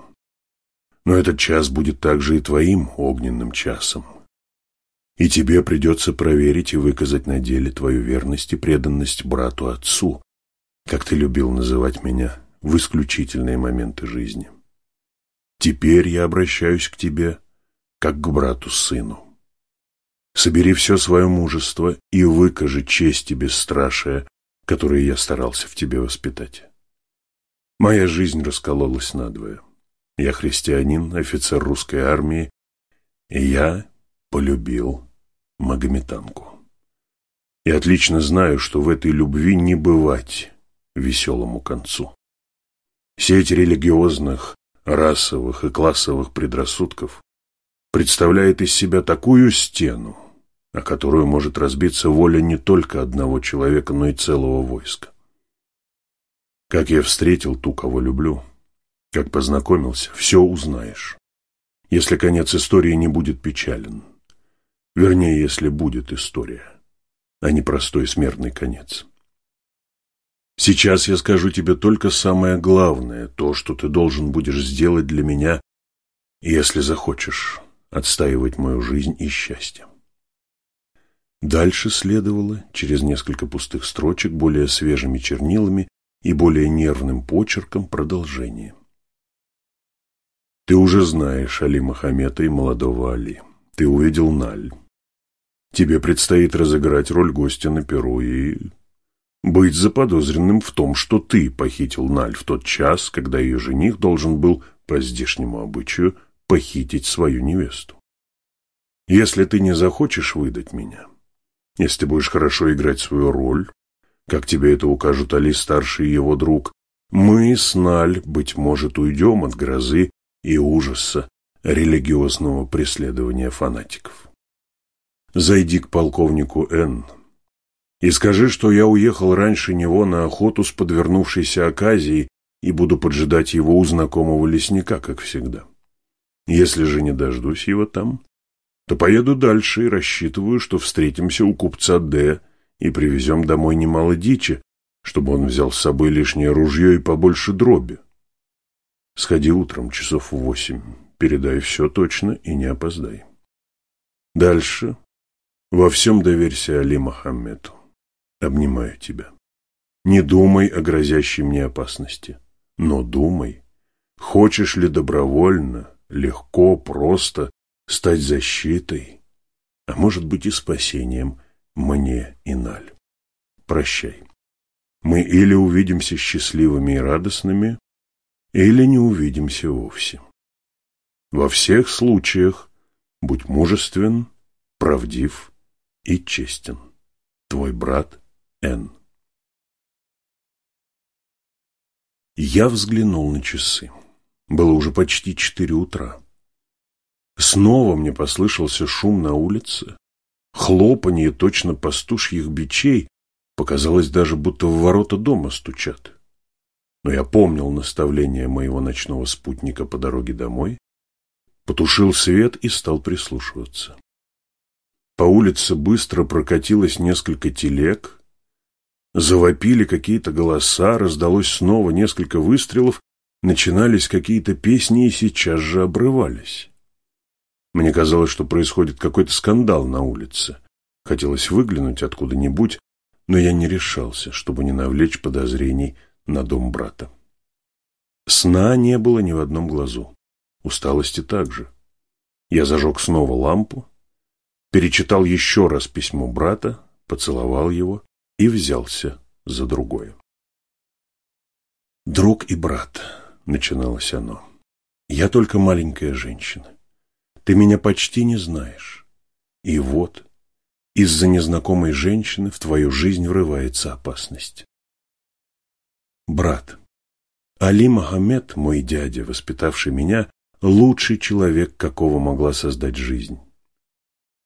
Но этот час будет также и твоим огненным часом. И тебе придется проверить и выказать на деле твою верность и преданность брату-отцу, как ты любил называть меня в исключительные моменты жизни. Теперь я обращаюсь к тебе, как к брату-сыну. Собери все свое мужество и выкажи честь и бесстрашие, которые я старался в тебе воспитать. Моя жизнь раскололась надвое. Я христианин, офицер русской армии, и я полюбил магометанку. Я отлично знаю, что в этой любви не бывать веселому концу. Сеть религиозных, расовых и классовых предрассудков представляет из себя такую стену, о которую может разбиться воля не только одного человека, но и целого войска. Как я встретил ту, кого люблю, как познакомился, все узнаешь. Если конец истории не будет печален, вернее, если будет история, а не простой смертный конец. Сейчас я скажу тебе только самое главное, то, что ты должен будешь сделать для меня, если захочешь отстаивать мою жизнь и счастье. Дальше следовало, через несколько пустых строчек, более свежими чернилами и более нервным почерком продолжение. Ты уже знаешь Али Махамета и молодого Али. Ты увидел Наль. Тебе предстоит разыграть роль гостя на Перу и быть заподозренным в том, что ты похитил Наль в тот час, когда ее жених должен был, по здешнему обычаю, похитить свою невесту. Если ты не захочешь выдать меня, если будешь хорошо играть свою роль, как тебе это укажут Али старший и его друг, мы с Наль, быть может, уйдем от грозы и ужаса религиозного преследования фанатиков. Зайди к полковнику Н. и скажи, что я уехал раньше него на охоту с подвернувшейся оказией и буду поджидать его у знакомого лесника, как всегда. Если же не дождусь его там, то поеду дальше и рассчитываю, что встретимся у купца Д и привезем домой немало дичи, чтобы он взял с собой лишнее ружье и побольше дроби. Сходи утром часов в восемь, передай все точно и не опоздай. Дальше во всем доверься Али Мохаммеду. Обнимаю тебя. Не думай о грозящей мне опасности, но думай, хочешь ли добровольно, легко, просто стать защитой, а может быть и спасением мне и Наль. Прощай. Мы или увидимся счастливыми и радостными, или не увидимся вовсе. Во всех случаях будь мужествен, правдив и честен. Твой брат Н. Я взглянул на часы. Было уже почти четыре утра. Снова мне послышался шум на улице, хлопанье точно пастушьих бичей, показалось даже, будто в ворота дома стучат. Но я помнил наставление моего ночного спутника по дороге домой, потушил свет и стал прислушиваться. По улице быстро прокатилось несколько телег, завопили какие-то голоса, раздалось снова несколько выстрелов, начинались какие-то песни и сейчас же обрывались. Мне казалось, что происходит какой-то скандал на улице. Хотелось выглянуть откуда-нибудь, но я не решался, чтобы не навлечь подозрений на дом брата. Сна не было ни в одном глазу, усталости также. Я зажег снова лампу, перечитал еще раз письмо брата, поцеловал его и взялся за другое. «Друг и брат», — начиналось оно, — «я только маленькая женщина. Ты меня почти не знаешь. И вот, из-за незнакомой женщины в твою жизнь врывается опасность. Брат, Али Мохаммед, мой дядя, воспитавший меня, лучший человек, какого могла создать жизнь.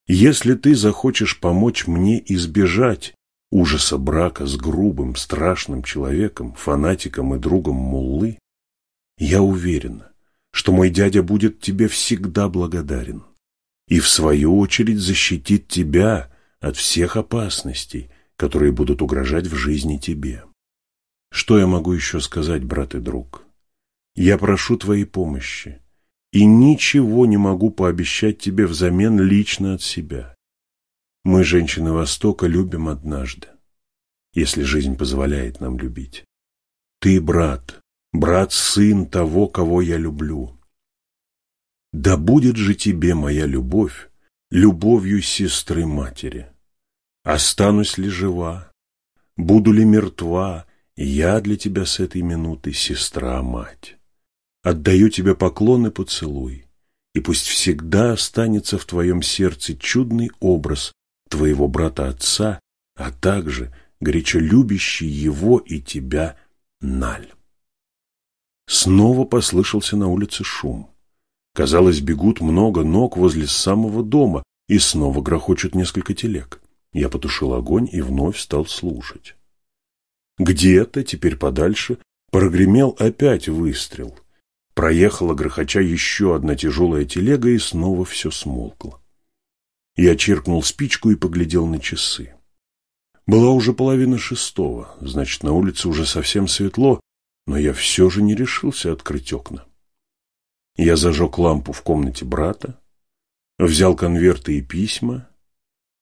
Если ты захочешь помочь мне избежать ужаса брака с грубым, страшным человеком, фанатиком и другом Муллы, я уверена, что мой дядя будет тебе всегда благодарен и, в свою очередь, защитит тебя от всех опасностей, которые будут угрожать в жизни тебе. Что я могу еще сказать, брат и друг? Я прошу твоей помощи и ничего не могу пообещать тебе взамен лично от себя. Мы, женщины Востока, любим однажды, если жизнь позволяет нам любить. Ты брат, брат-сын того, кого я люблю. Да будет же тебе моя любовь любовью сестры-матери. Останусь ли жива, буду ли мертва, я для тебя с этой минуты сестра-мать. Отдаю тебе поклон и поцелуй, и пусть всегда останется в твоем сердце чудный образ твоего брата-отца, а также горячо любящий его и тебя Наль. Снова послышался на улице шум. Казалось, бегут много ног возле самого дома, и снова грохочут несколько телег. Я потушил огонь и вновь стал слушать. Где-то, теперь подальше, прогремел опять выстрел. Проехала грохоча еще одна тяжелая телега, и снова все смолкло. Я чиркнул спичку и поглядел на часы. Была уже половина шестого, значит, на улице уже совсем светло, но я все же не решился открыть окна. Я зажег лампу в комнате брата, взял конверты и письма,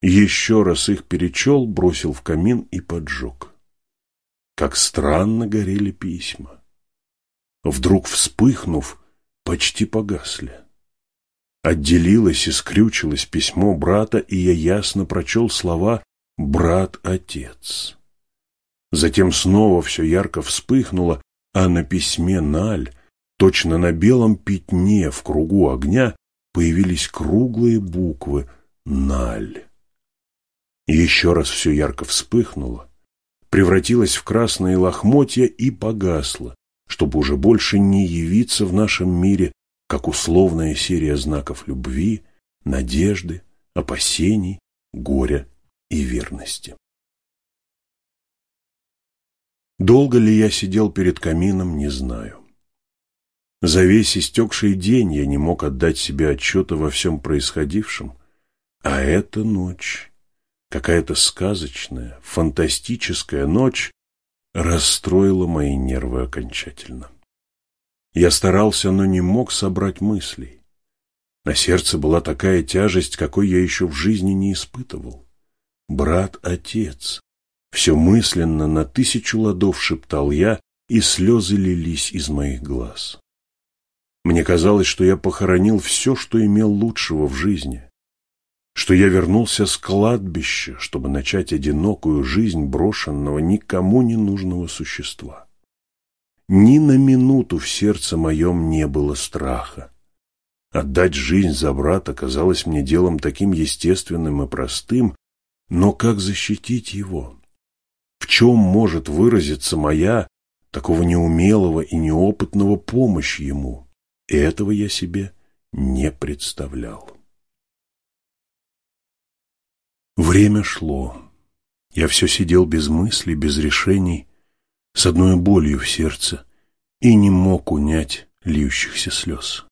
еще раз их перечел, бросил в камин и поджег. Как странно горели письма. Вдруг вспыхнув, почти погасли. Отделилось и скрючилось письмо брата, и я ясно прочел слова «брат-отец». Затем снова все ярко вспыхнуло, а на письме Наль Точно на белом пятне в кругу огня появились круглые буквы «Наль». Еще раз все ярко вспыхнуло, превратилось в красные лохмотья и погасло, чтобы уже больше не явиться в нашем мире, как условная серия знаков любви, надежды, опасений, горя и верности. Долго ли я сидел перед камином, не знаю. За весь истекший день я не мог отдать себе отчета во всем происходившем, а эта ночь, какая-то сказочная, фантастическая ночь, расстроила мои нервы окончательно. Я старался, но не мог собрать мыслей. На сердце была такая тяжесть, какой я еще в жизни не испытывал. Брат-отец. Все мысленно на тысячу ладов шептал я, и слезы лились из моих глаз. Мне казалось, что я похоронил все, что имел лучшего в жизни, что я вернулся с кладбища, чтобы начать одинокую жизнь брошенного, никому не нужного существа. Ни на минуту в сердце моем не было страха. Отдать жизнь за брата казалось мне делом таким естественным и простым, но как защитить его? В чем может выразиться моя, такого неумелого и неопытного помощь ему? Этого я себе не представлял. Время шло. Я все сидел без мыслей, без решений, с одной болью в сердце и не мог унять льющихся слез.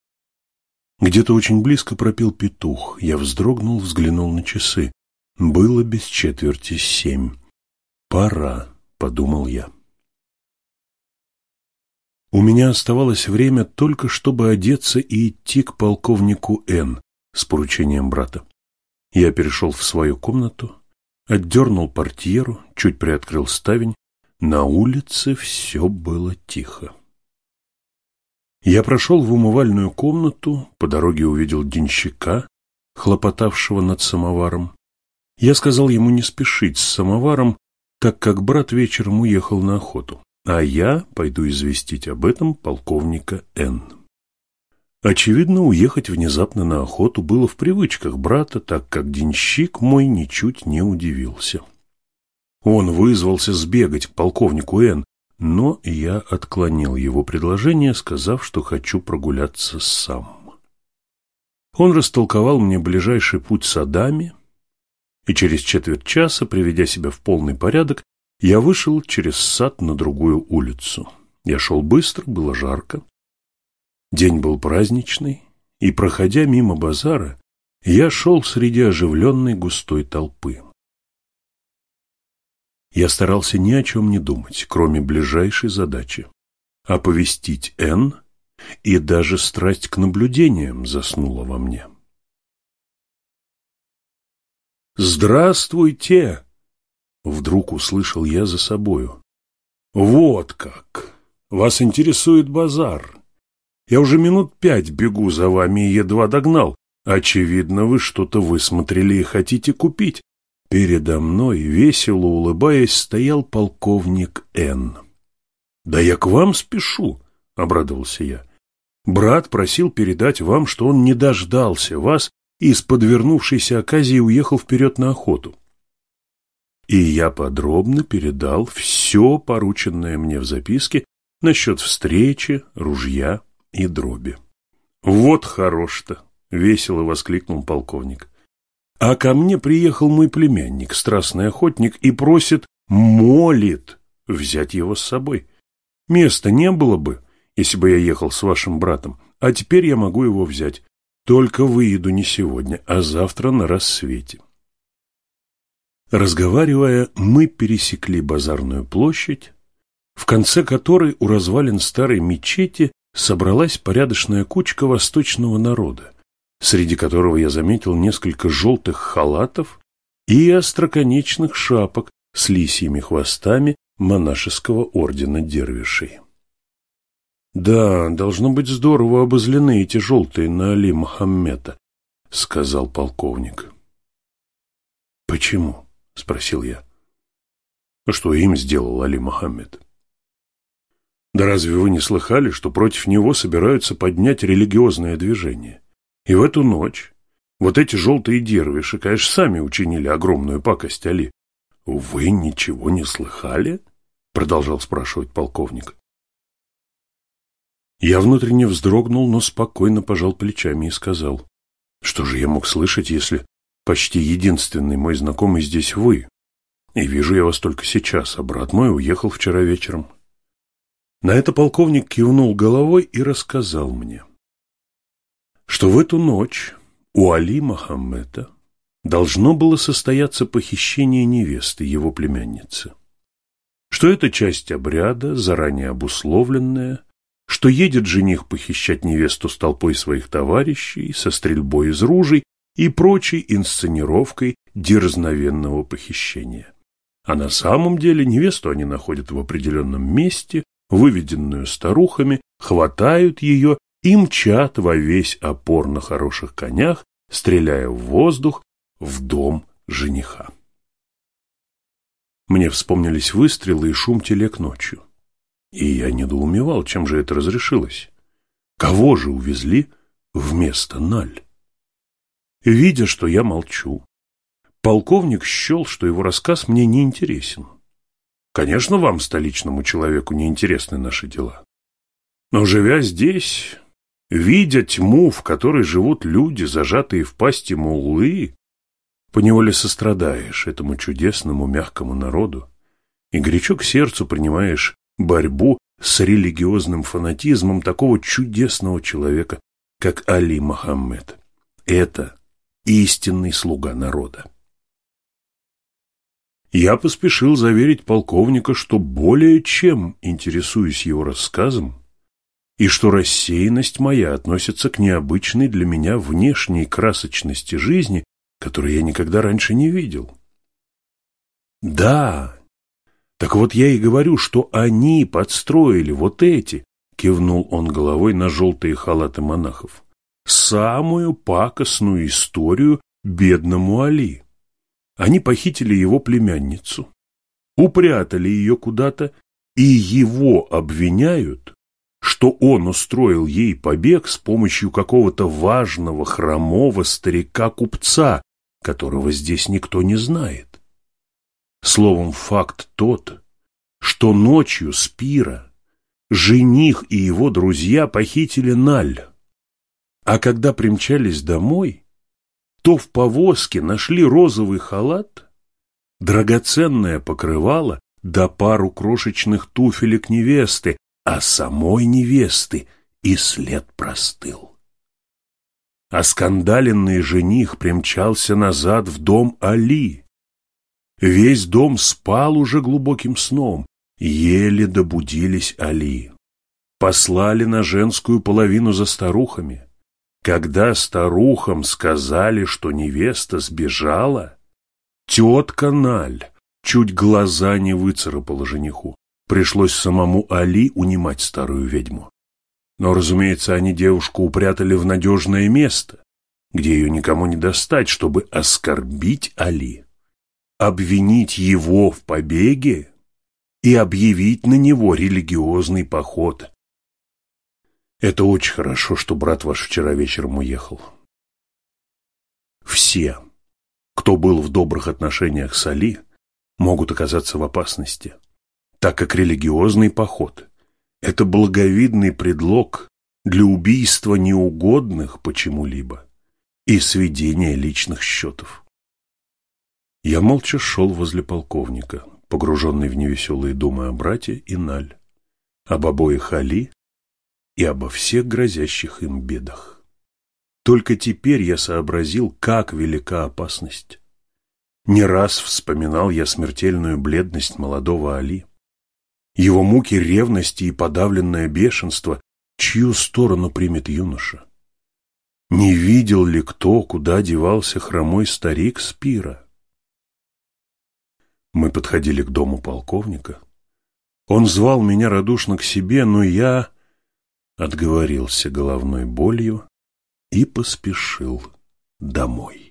Где-то очень близко пропел петух. Я вздрогнул, взглянул на часы. Было без четверти семь. «Пора», — подумал я. У меня оставалось время только, чтобы одеться и идти к полковнику Н. с поручением брата. Я перешел в свою комнату, отдернул портьеру, чуть приоткрыл ставень. На улице все было тихо. Я прошел в умывальную комнату, по дороге увидел денщика, хлопотавшего над самоваром. Я сказал ему не спешить с самоваром, так как брат вечером уехал на охоту, а я пойду известить об этом полковника Н. Очевидно, уехать внезапно на охоту было в привычках брата, так как денщик мой ничуть не удивился. Он вызвался сбегать к полковнику Н, но я отклонил его предложение, сказав, что хочу прогуляться сам. Он растолковал мне ближайший путь садами, и через четверть часа, приведя себя в полный порядок, я вышел через сад на другую улицу. Я шел быстро, было жарко. День был праздничный, и, проходя мимо базара, я шел среди оживленной густой толпы. Я старался ни о чем не думать, кроме ближайшей задачи – оповестить Н, и даже страсть к наблюдениям заснула во мне. «Здравствуйте!» – вдруг услышал я за собою. «Вот как! Вас интересует базар. Я уже минут пять бегу за вами и едва догнал. Очевидно, вы что-то высмотрели и хотите купить. Передо мной, весело улыбаясь, стоял полковник Н. «Да я к вам спешу», — обрадовался я. «Брат просил передать вам, что он не дождался вас и с подвернувшейся оказией уехал вперед на охоту». И я подробно передал все порученное мне в записке насчет встречи, ружья и дроби. «Вот хорош-то!» — весело воскликнул полковник. А ко мне приехал мой племянник, страстный охотник, и просит, молит взять его с собой. Места не было бы, если бы я ехал с вашим братом, а теперь я могу его взять. Только выеду не сегодня, а завтра на рассвете. Разговаривая, мы пересекли базарную площадь, в конце которой у развалин старой мечети собралась порядочная кучка восточного народа среди которого я заметил несколько желтых халатов и остроконечных шапок с лисьими хвостами монашеского ордена дервишей. «Да, должно быть здорово обозлены эти желтые на Али Мухаммеда», — сказал полковник. «Почему?» — спросил я. «Что им сделал Али Мухаммед?» «Да разве вы не слыхали, что против него собираются поднять религиозное движение? И в эту ночь вот эти желтые дервиши, конечно, сами учинили огромную пакость Али. «Вы ничего не слыхали?» — продолжал спрашивать полковник. Я внутренне вздрогнул, но спокойно пожал плечами и сказал, «Что же я мог слышать, если почти единственный мой знакомый здесь вы? И вижу я вас только сейчас, а брат мой уехал вчера вечером». На это полковник кивнул головой и рассказал мне что в эту ночь у Али Мохаммеда должно было состояться похищение невесты, его племянницы. Что это часть обряда, заранее обусловленная, что едет жених похищать невесту с толпой своих товарищей, со стрельбой из ружей и прочей инсценировкой дерзновенного похищения. А на самом деле невесту они находят в определенном месте, выведенную старухами, хватают ее и мчат во весь опор на хороших конях, стреляя в воздух в дом жениха. Мне вспомнились выстрелы и шум телег ночью. И я недоумевал, чем же это разрешилось. Кого же увезли вместо Наль? Видя, что я молчу, полковник счел, что его рассказ мне не интересен. Конечно, вам, столичному человеку, не интересны наши дела. Но живя здесь, Видя тьму, в которой живут люди, зажатые в пасти муллы, поневоле сострадаешь этому чудесному мягкому народу и горячо к сердцу принимаешь борьбу с религиозным фанатизмом такого чудесного человека, как Али Мохаммед. Это истинный слуга народа. Я поспешил заверить полковника, что более чем интересуюсь его рассказом, и что рассеянность моя относится к необычной для меня внешней красочности жизни, которую я никогда раньше не видел. Да, так вот я и говорю, что они подстроили вот эти, кивнул он головой на желтые халаты монахов, самую пакостную историю бедному Али. Они похитили его племянницу, упрятали ее куда-то и его обвиняют, что он устроил ей побег с помощью какого-то важного хромого старика-купца, которого здесь никто не знает. Словом, факт тот, что ночью Спира, жених и его друзья похитили Наль, а когда примчались домой, то в повозке нашли розовый халат, драгоценное покрывало да пару крошечных туфелек невесты, а самой невесты и след простыл. Оскандаленный жених примчался назад в дом Али. Весь дом спал уже глубоким сном, еле добудились Али. Послали на женскую половину за старухами. Когда старухам сказали, что невеста сбежала, тетка Наль чуть глаза не выцарапала жениху. Пришлось самому Али унимать старую ведьму. Но, разумеется, они девушку упрятали в надежное место, где ее никому не достать, чтобы оскорбить Али, обвинить его в побеге и объявить на него религиозный поход. Это очень хорошо, что брат ваш вчера вечером уехал. Все, кто был в добрых отношениях с Али, могут оказаться в опасности, так как религиозный поход – это благовидный предлог для убийства неугодных почему-либо и сведения личных счетов. Я молча шел возле полковника, погруженный в невеселые думы о брате и Наль, об обоих Али и обо всех грозящих им бедах. Только теперь я сообразил, как велика опасность. Не раз вспоминал я смертельную бледность молодого Али, его муки ревности и подавленное бешенство, чью сторону примет юноша. Не видел ли кто, куда девался хромой старик Спира? Мы подходили к дому полковника. Он звал меня радушно к себе, но я отговорился головной болью и поспешил домой.